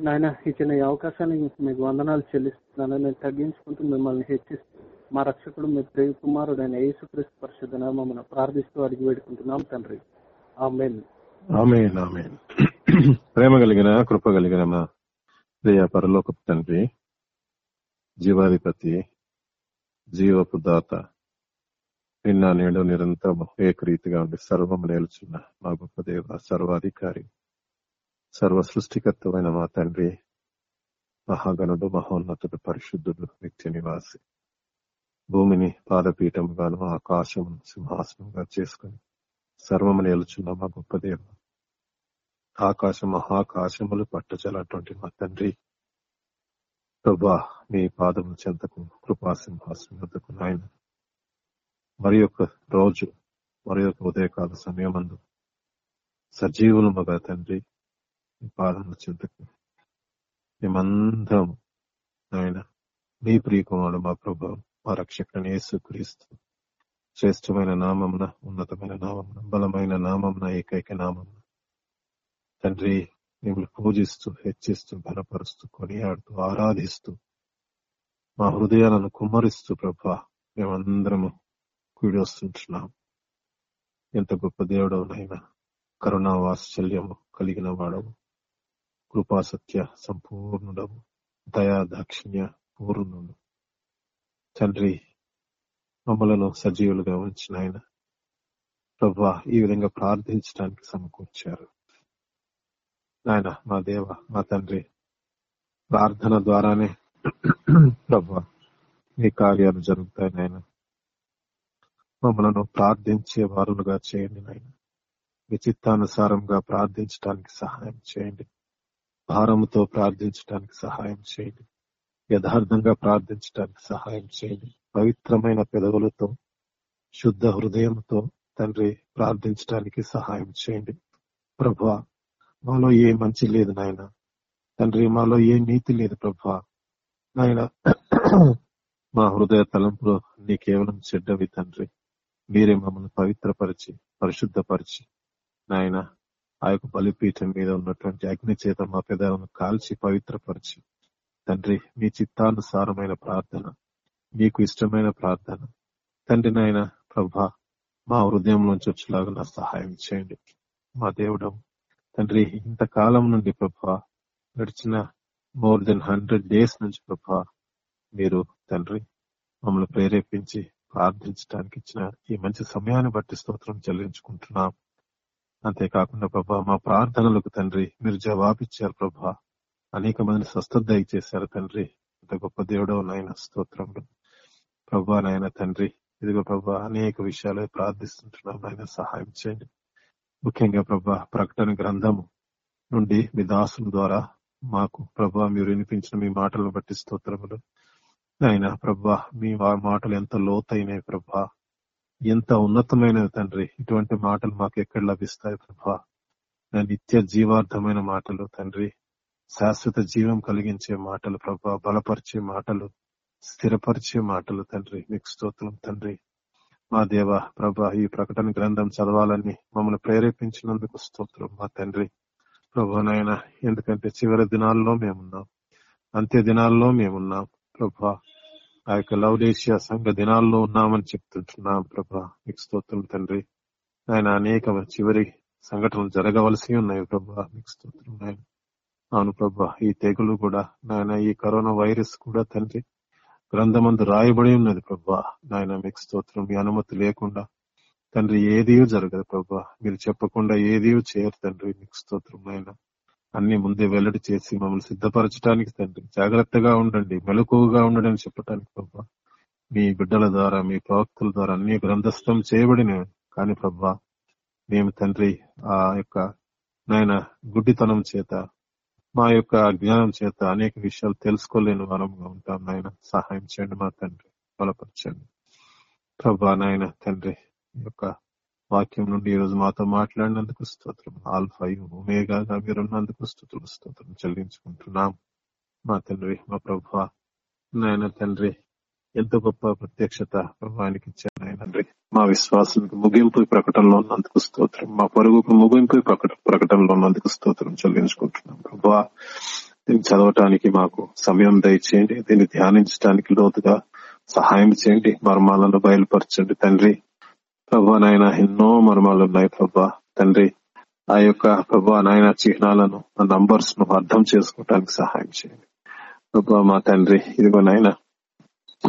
నాయన ఇచ్చిన ఈ అవకాశాన్ని మీకు వందనాలు చెల్లిస్తున్నాను. నేను తగ్గించుకుంటూ మిమ్మల్ని హెచ్చిస్తూ మా రక్షకుడు మీ ప్రేమ కుమారుడు ఆయన యేసుక్రీస్తు పరిశుద్ధ నామమున ప్రార్థిస్తూ అడిగి వేడుకుంటున్నాం తండ్రి. ఆమెన్ ప్రేమ కలిగిన కృప కలిగిన ప్రియ పరలోకపు తండ్రి జీవాధిపతి జీవపు దాత నిన్న నేడు నిరంతరం ఏకరీతిగా ఉండి సర్వం నేలుచున్న మా గొప్ప దేవ సర్వాధికారి సర్వ సృష్టికర్తమైన మా తండ్రి మహాగణుడు మహోన్నతుడు పరిశుద్ధుడు నిత్య నివాసి. భూమిని పాదపీఠంగాను ఆకాశమును సింహాసనంగా చేసుకుని సర్వము నేలుచున్న మా గొప్ప దేవ ఆకాశ మహాకాశములు పట్టచలటువంటి మా తండ్రి. ప్రభా మీ పాదము చెంతకు కృపా వద్దకు నాయన. మరి యొక్క రోజు మరి యొక్క ఉదయకాల సమయమందు సజీవులు మగ తండ్రి మీ పాదము చెంతకు మేమందరం ఆయన మీ ప్రియకుమారుడు మా ప్రభావం మా రక్షకుని యేసు క్రీస్తు శ్రేష్టమైన నామమున ఉన్నతమైన నామమున బలమైన నామమున ఏకైక నామమున తండ్రి మిమ్మల్ని పూజిస్తూ హెచ్చిస్తూ బలపరుస్తూ కొనియాడుతూ ఆరాధిస్తూ మా హృదయాలను కుమ్మరిస్తూ ప్రభా మేమందరము కూడి వస్తుంటున్నాం. ఎంత గొప్ప దేవుడవునైనా కరుణా వాత్సల్యము కలిగిన వాడవు. కృపాసత్య సంపూర్ణుడము సంపూర్ణుడవు. దయా దాక్షిణ్య పూర్ణుడు. తండ్రి మమ్మలను సజీవులుగా ఉంచిన ఆయన ప్రభా ఈ విధంగా ప్రార్థించడానికి సమకూర్చారు. నాయన మా దేవ మా తండ్రి ప్రార్థన ద్వారానే ప్రభా నీ కార్యాలు జరుగుతాయి నాయన. మమ్మలను ప్రార్థించే వారులుగా చేయండి నాయన. మీ చిత్తానుసారంగా ప్రార్థించడానికి సహాయం చేయండి. భారముతో ప్రార్థించడానికి సహాయం చేయండి. యథార్థంగా ప్రార్థించడానికి సహాయం చేయండి. పవిత్రమైన పెదవులతో శుద్ధ హృదయంతో తండ్రి ప్రార్థించడానికి సహాయం చేయండి. ప్రభా మాలో ఏ మంచి లేదు నాయన. తండ్రి మాలో ఏ నీతి లేదు ప్రభా. నాయన మా హృదయ తలంపులో నీ కేవలం చెడ్డవి తండ్రి. మీరే మమ్మల్ని పవిత్రపరిచి పరిశుద్ధపరిచి నాయన ఆ యొక్క బలిపీఠం మీద ఉన్నటువంటి అగ్ని చేత మా పెదాలను కాల్చి పవిత్రపరిచి తండ్రి మీ చిత్తానుసారమైన ప్రార్థన మీకు ఇష్టమైన ప్రార్థన. తండ్రి నాయన ప్రభా మా హృదయం నుంచి వచ్చేలాగా నా సహాయం చేయండి. మా దేవుడు తండ్రి ఇంతకాలం నుండి ప్రభా గడిచిన మోర్ దెన్ హండ్రెడ్ డేస్ నుంచి ప్రభా మీరు తండ్రి మమ్మల్ని ప్రేరేపించి ప్రార్థించడానికి ఇచ్చిన ఈ మంచి సమయాన్ని బట్టి స్తోత్రం చెల్లించుకుంటున్నాం. అంతేకాకుండా ప్రభా మా ప్రార్థనలకు తండ్రి మీరు జవాబిచ్చారు ప్రభా. అనేక మందిని స్వస్థత దయచేశారు తండ్రి. అంత గొప్ప దేవుడో నాయన స్తోత్రంలో ప్రభా నాయన తండ్రి ఇదిగో ప్రభా అనేక విషయాలు ప్రార్థిస్తుంటున్నాం. నాయన సహాయం చేయండి. ముఖ్యంగా ప్రభా ప్రకటన గ్రంథము నుండి మీ దాసుల ద్వారా మాకు ప్రభా మీరు వినిపించిన మీ మాటలను బట్టి స్తోత్రములు. ఆయన ప్రభా మీ మాటలు ఎంత లోతైనవి ప్రభా. ఎంత ఉన్నతమైనవి తండ్రి. ఇటువంటి మాటలు మాకు ఎక్కడ లభిస్తాయి ప్రభా? నిత్య జీవార్థమైన మాటలు తండ్రి. శాశ్వత జీవం కలిగించే మాటలు ప్రభా బలపరిచే మాటలు స్థిరపరిచే మాటలు తండ్రి. మీకు స్తోత్రం తండ్రి. మా దేవ ప్రభా ఈ ప్రకటన గ్రంథం చదవాలని మమ్మల్ని ప్రేరేపించినందుకు స్తోత్రం. మా తండ్రి ప్రభా నాయన ఎందుకంటే చివరి దినాల్లో మేమున్నాం. అంత్య దినాల్లో మేమున్నాం ప్రభా. ఆ యొక్క లౌడేషియా సంఘ దినాల్లో ఉన్నామని చెప్తుంటున్నాం ప్రభా. మీకు స్తోత్రం తండ్రి. ఆయన అనేక చివరి సంఘటనలు జరగవలసి ఉన్నాయి ప్రభా. మీకు స్తోత్రం నాయన. అవును ప్రభా ఈ తెగులు కూడా నాయన ఈ కరోనా వైరస్ కూడా తండ్రి గ్రంథమందు రాయబడి ఉన్నది ప్రభా. నాయన మీకు స్తోత్రం మీ అనుమతి లేకుండా. తండ్రి ఏది జరగదు ప్రభా. మీరు చెప్పకుండా ఏది చేయరు తండ్రి మీకు స్తోత్రం నాయన. అన్ని ముందే వెల్లడి చేసి మమ్మల్ని సిద్ధపరచడానికి తండ్రి జాగ్రత్తగా ఉండండి మెలకువగా ఉండడం చెప్పడానికి ప్రభా. మీ బిడ్డల ద్వారా మీ ప్రవక్తల ద్వారా అన్ని గ్రంథస్థం చేయబడిన కానీ ప్రభా మేము తండ్రి ఆ యొక్క నాయన గుడ్డితనం చేత మా యొక్క అజ్ఞానం చేత అనేక విషయాలు తెలుసుకోలేని వారంగా ఉంటాం నాయన. సహాయం చేయండి మా తండ్రి. బలపరచండి. ప్రభా నాయన తండ్రి యొక్క వాక్యం నుండి ఈ రోజు మాతో మాట్లాడినందుకు స్తోత్రం. ఆల్ఫా మీరు ఉన్నందుకు స్థుతులు స్తోత్రం చెల్లించుకుంటున్నాం. మా తండ్రి మా ప్రభా నాయన తండ్రి ఎంతో గొప్ప ప్రత్యక్షత ప్రభానికి ఇచ్చారు ఆయన తండ్రి మా విశ్వాసానికి ముగింపు ప్రకటనలో ఉన్నందుకు స్తోత్రం. మా పరుగుకు ముగింపు ప్రకటనలో ఉన్నందుకు స్తోత్రం చెల్లించుకుంటున్నాం. ప్రభా దీన్ని చదవటానికి మాకు సమయం దయచేయండి. దీన్ని ధ్యానించడానికి లోతుగా సహాయం చేయండి. మర్మాలను బయలుపరచండి తండ్రి. ప్రభా నాయన ఎన్నో మర్మాలు ఉన్నాయి ప్రభా తండ్రి. ఆ యొక్క ప్రభా నాయన చిహ్నాలను ఆ నంబర్స్ను అర్థం చేసుకోవటానికి సహాయం చేయండి. ప్రభా మా తండ్రి ఇదిగో నాయన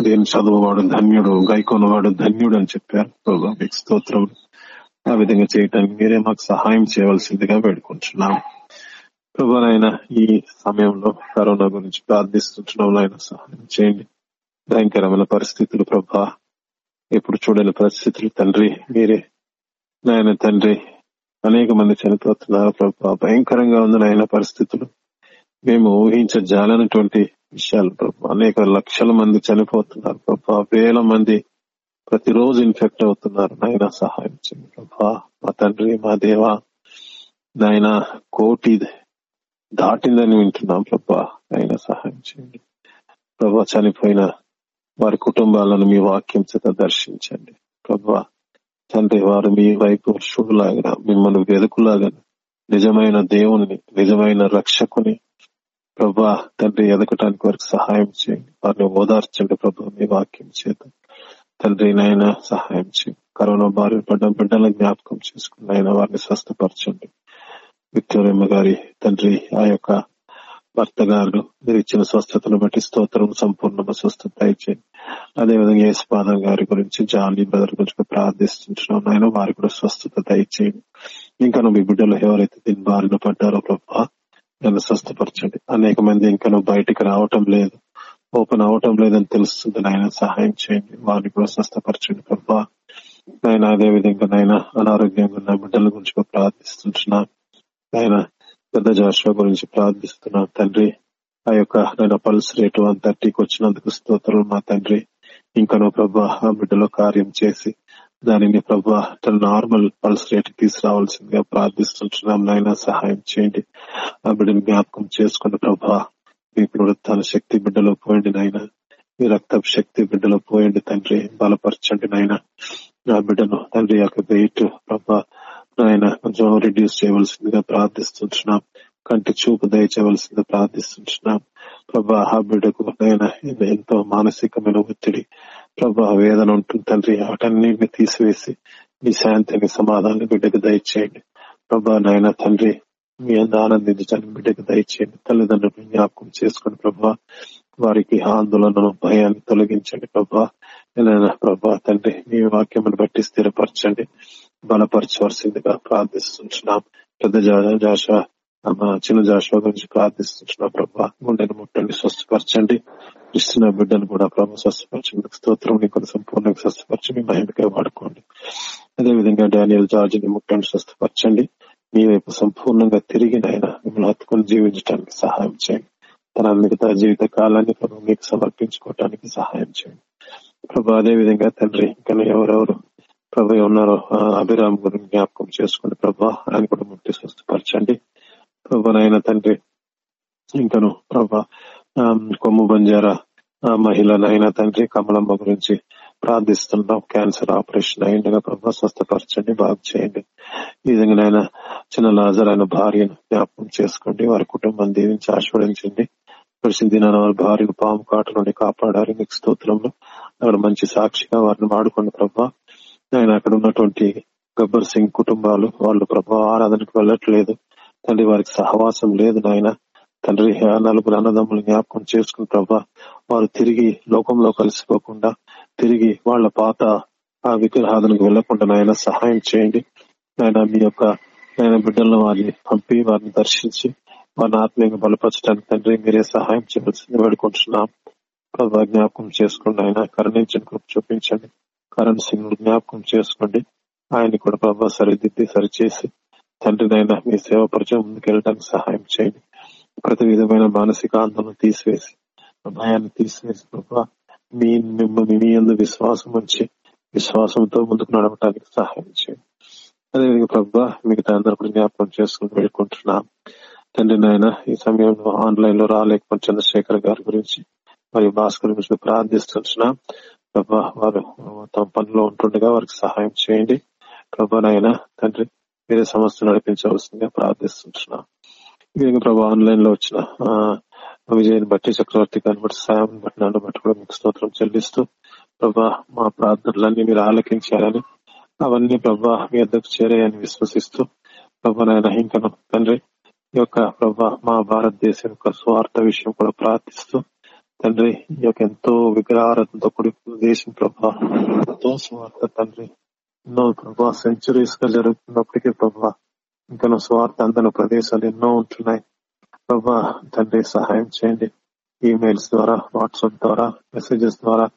దేని చదువువాడు ధన్యుడు గైకొనవాడు ధన్యుడు అని చెప్పారు. ప్రభా మీకు స్తోత్రం ఆ విధంగా చేయటానికి మీరే మాకు సహాయం చేయవలసిందిగా వేడుకుంటున్నాం. ప్రభా నాయన ఈ సమయంలో కరోనా గురించి ప్రార్థిస్తుంటున్నాం. నాయన సహాయం చేయండి. భయంకరమైన పరిస్థితులు ప్రభా. ఎప్పుడు చూడని పరిస్థితులు తండ్రి. మీరే నాయన తండ్రి. అనేక మంది చనిపోతున్నారు ప్రభా. భయంకరంగా ఉంది నాయన పరిస్థితులు. మేము ఊహించజాలనటువంటి విషయాలు ప్రభా. అనేక లక్షల మంది చనిపోతున్నారు ప్రభా. వేల మంది ప్రతిరోజు ఇన్ఫెక్ట్ అవుతున్నారు. నాయన సహాయం చేయండి ప్రభా. మా తండ్రి మా దేవ నాయన కోటి దాటిందని వింటున్నాం ప్రభా. ఆయన సహాయం చేయండి. ప్రభా చనిపోయిన వారి కుటుంబాలను మీ వాక్యం చేత దర్శించండి. ప్రభా తండ్రి వారు మీ వైపు శుభులాగా మిమ్మల్ని వెదుకులాగా నిజమైన దేవుని నిజమైన రక్షకుని ప్రభా తండ్రి ఎదగటానికి వారికి సహాయం చేయండి. వారిని ఓదార్చండి ప్రభా మీ వాక్యం చేత. తండ్రి నాయన సహాయం చేయండి. కరోనా బారిన పడ్డ బిడ్డల జ్ఞాపకం చేసుకుని ఆయన వారిని స్వస్థపరచండి. విక్టోరియమ్మ గారి తండ్రి ఆ యొక్క భర్త గారు మీరు ఇచ్చిన స్వస్థతను బట్టి స్తోత్రం సంపూర్ణ స్వస్థత ఇచ్చేయండి అదేవిధంగా యేసుపాదం గారి గురించి జాలి బ్రదర్ గురించి ప్రార్థిస్తున్నాం ఆయన వారి కూడా స్వస్థత దయచేయండి. ఇంకా మీ బిడ్డలు ఎవరైతే దీని బారిన పడ్డారో ప్రభా నన్ను స్వస్థపరచండి. అనేక మంది ఇంకా బయటికి రావటం లేదు. ఓపెన్ అవటం లేదని తెలుస్తుంది. నాయన సహాయం చేయండి. వారిని కూడా స్వస్థపరచండి ప్రభా. నాయన అదే విధంగా నాయన అనారోగ్యంగా ఉన్న బిడ్డల గురించి ప్రార్థిస్తుంటున్నా. ఆయన పెద్ద జాషువా గురించి ప్రార్థిస్తున్నా. తండ్రి ఆ యొక్క నేను పల్స్ రేటు వన్ థర్టీకి వచ్చినందుకు స్తోత్రులు మా తండ్రి. ఇంకనో ప్రభా ఆ బిడ్డలో కార్యం చేసి దానిని ప్రభా నార్మల్ పల్స్ రేట్ తీసుకురావాల్సిందిగా ప్రార్థిస్తుంటున్నాం. నాయన సహాయం చేయండి. ఆ బిడ్డను జ్ఞాపకం చేసుకుని ప్రభా మీ పునరుత్న శక్తి బిడ్డలో పోయండి నాయన. మీ రక్త శక్తి బిడ్డలో పోయండి తండ్రి. బలపరచండి నాయన. ఆ బిడ్డను తండ్రి యొక్క వెయిట్ ప్రభా నాయన కొంచెం రిడ్యూస్ చేయవలసిందిగా ప్రార్థిస్తుంటున్నాం. కంటి చూపు దయచేయవలసిందిగా ప్రార్థిస్తుంటున్నాం. ప్రభా ఆ బిడ్డకు నాయన ఎంతో మానసికమైన ఒత్తిడి ప్రభా వేదన ఉంటుంది తండ్రి. అటన్ని తీసివేసి మీ శాంతిని సమాధానం బిడ్డకు దయచేయండి. ప్రభా నాయన తండ్రి మీ అంత ఆనందించడానికి బిడ్డకు దయచేయండి. తల్లిదండ్రులు జ్ఞాపకం చేసుకుని ప్రభా వారికి ఆందోళనను భయాన్ని తొలగించండి ప్రభా. ప్రభా తండ్రి మీ వాక్యమును బట్టి స్థిరపరచండి. బలపరచవలసిందిగా ప్రార్థిస్తున్నాం. పెద్ద జాష చిన్న జాషువా గురించి ప్రార్థిస్తున్నా ప్రభా గుండెను ముట్టండి స్వస్థపరచండి. ఇస్తున్న బిడ్డను కూడా ప్రభావ స్వస్థపరచండి స్తోత్రం నీకు సంపూర్ణంగా స్వస్థపరచి మీ మహిమగా వాడుకోండి. అదేవిధంగా డానియల్ జార్జిని ముట్టండి స్వస్థపరచండి. మీ వైపు సంపూర్ణంగా తిరిగి నాయన మిమ్మల్ని హత్తుకుని జీవించడానికి సహాయం చేయండి. తన మిగతా జీవిత కాలాన్ని ప్రభు మీకు సమర్పించుకోవటానికి సహాయం చేయండి. ప్రభు అదే విధంగా తండ్రి ఇంకా ఎవరెవరు ప్రభు ఉన్నారో అభిరామ్ గురించి జ్ఞాపకం చేసుకోండి. ప్రభా ఆయన కూడా ముట్టి స్వస్థపరచండి. ప్రభానైనా తండ్రి ఇంకను ప్రభా కొమ్ము బంజారా మహిళనైనా తండ్రి కమలమ్మ గురించి ప్రార్థిస్తున్నాం. క్యాన్సర్ ఆపరేషన్ అయిండగా ప్రభా స్వస్థపరచండి బాగు చేయండి. ఈ విధంగా ఆయన చిన్న లాజర్ ఆయన భార్యను జ్ఞాపకం చేసుకోండి. వారి కుటుంబం దీవించి ఆస్వాదించండి గడిచిన దినాన వారి భార్యను పాము కాటు నుండి కాపాడారు. మీకు స్తోత్రంలో అక్కడ మంచి సాక్షిగా వారిని వాడుకోండి ప్రభా. ఆయన అక్కడ ఉన్నటువంటి గబ్బర్ సింగ్ కుటుంబాలు వాళ్ళు ప్రభా ఆరాధనకు వెళ్ళట్లేదు. తండ్రి వారికి సహవాసం లేదు నాయన. తండ్రి నలుగురు అన్నదమ్ములు జ్ఞాపకం చేసుకుని ప్రభా వారు తిరిగి లోకంలో కలిసిపోకుండా తిరిగి వాళ్ళ పాత ఆ విగ్రహాదనకు వెళ్ళకుండా నాయన సహాయం చేయండి. నాయన మీ యొక్క నాయన బిడ్డలను వారిని పంపి వారిని దర్శించి వారిని ఆత్మీయంగా బలపరచడానికి తండ్రి మీరే సహాయం చేయవలసింది వేడుకుంటున్నాం. ప్రభా జ్ఞాపకం చేసుకోండి ఆయన కరుణించండి కృప చూపించండి. కరణ్ సింగ్ జ్ఞాపకం చేసుకోండి. ఆయన కూడా ప్రభా సరిదిద్ది సరిచేసి తండ్రి నాయన మీ సేవ పరిచయం ముందుకెళ్ళడానికి సహాయం చేయండి. ప్రతి విధమైన మానసిక ఆందోళన తీసివేసి భయాన్ని తీసివేసి ప్రభా మీ మిమ్మల్ని మీ అందు విశ్వాసం వచ్చి విశ్వాసంతో ముందుకు నడవటానికి సహాయం చేయండి. అదేవిధంగా ప్రభా మిగతా అందరూ కూడా జ్ఞాపకం చేసుకుని వెళ్ళుకుంటున్నాం తండ్రి నాయన ఈ సమయంలో ఆన్లైన్లో రాలేకపోయిన చంద్రశేఖర్ గారి గురించి మరియు భాస్కర్ గురించి ప్రార్థిస్తున్నాం ప్రభా వారు తమ పనిలో ఉంటుండగా వారికి సహాయం చేయండి. ప్రభా నాయన తండ్రి మీరే సంస్థ నడిపించవలసిందిగా ప్రార్థిస్తున్నాం ఈ ప్రభా ఆన్లైన్లో వచ్చిన విజయాన్ని బట్టి చక్రవర్తి గారిని బట్టి సాయం బట్టి నన్ను బట్టి కూడా మీకు స్తోత్రం చెల్లిస్తూ ప్రభా మా ప్రార్థనలన్నీ మీరు ఆలకించారని అవన్నీ ప్రభా మీ అద్దకు చేరాయని విశ్వసిస్తూ ప్రభా నాయన ఇంకా తండ్రి ఈ యొక్క ప్రభా మా భారతదేశం యొక్క స్వార్థ విషయం కూడా ప్రార్థిస్తూ తండ్రి ఈ యొక్క ఎంతో విగ్రహారథంతో కూడి దేశం ప్రభా ఎంతో స్వార్థ తండ్రి ఎన్నో ప్రభా సెంచురీస్గా జరుగుతున్నప్పటికీ ప్రభా ఇంకా స్వార్థ అందని ప్రదేశాలు ఎన్నో ఉంటున్నాయి. ప్రభా తండ్రి సహాయం చేయండి. ఈమెయిల్స్ ద్వారా వాట్సాప్ ద్వారా మెసేజెస్ ద్వారా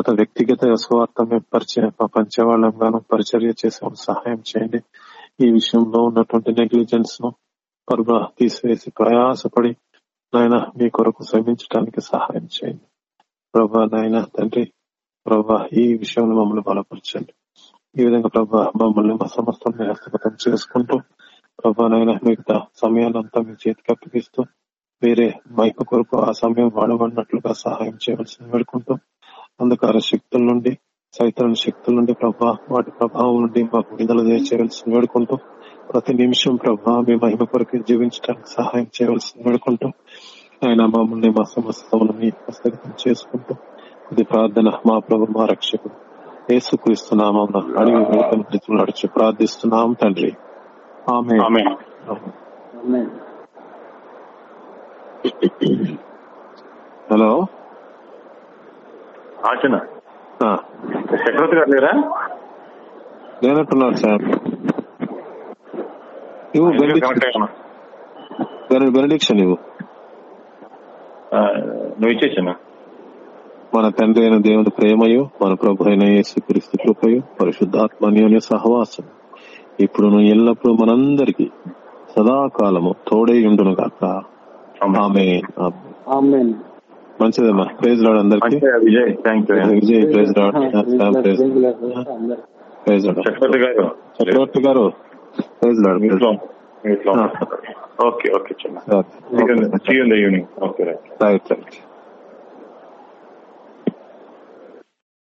గత వ్యక్తిగత స్వార్థ మేము పరిచయం పంచేవాళ్ళం గాను పరిచర్య చేసే సహాయం చేయండి. ఈ విషయంలో ఉన్నటువంటి నెగ్లిజెన్స్ను ప్రభా తీసివేసి ప్రయాసపడి నాయన మీ కొరకు శ్రమించడానికి సహాయం చేయండి. ప్రభా నాయన తండ్రి ప్రభా ఈ విషయంలో మమ్మల్ని బలపరచండి. ఈ విధంగా ప్రభా మమ్మల్ని మా సమస్తం హస్తగతం చేసుకుంటూ ప్రభా నాయన మిగతా సమయాలంతా మీ చేతికి అప్పగిస్తూ వేరే మైకు కొరకు ఆ సమయం వాడబడినట్లుగా సహాయం చేయవలసిన వేడుకుంటూ అంధకార శక్తుల నుండి సైతాన్ శక్తుల నుండి ప్రభా వాటి ప్రభావం నుండి మాకు విడుదల చేయవలసింది వేడుకుంటూ ప్రతి నిమిషం ప్రభా మీ మహిమ కొరకు జీవించడానికి సహాయం చేయవలసిన వేడుకుంటూ ఆయన మమ్మల్ని మా సమస్తమును హస్తగతం చేసుకుంటూ ఇది ప్రార్థన మా ప్రభు మా రక్షకుడు. యేసుక్రీస్తున్నామం అడిగి నడిచి ప్రార్థిస్తున్నాం తండ్రి. ఆమె హలో? ఆచన. చక్రవర్తి గారు లేరా? లేనట్టున్నారు సార్. ఇవ్వు బెనడిక్షన్ ఇవ్వు. నువ్వు ఇచ్చేసాను? మన తండ్రి అయిన దేవుని ప్రేమయు మన ప్రభు అయిన యేసుక్రీస్తు కృపయు పరిశుద్ధాత్మన్యోన్య సహవాసం ఇప్పుడు ఎల్లప్పుడూ మనందరికి సదాకాలము తోడై ఉండును గాక. ఆమె మంచిదమ్మా. ప్రైజ్ రాడు అందరికి. Vijay. Vijay praise Lord praise Lord Chakravarthy గారు. ప్రైజ్ రాడు ఇంట్లో okay okay evening okay right right right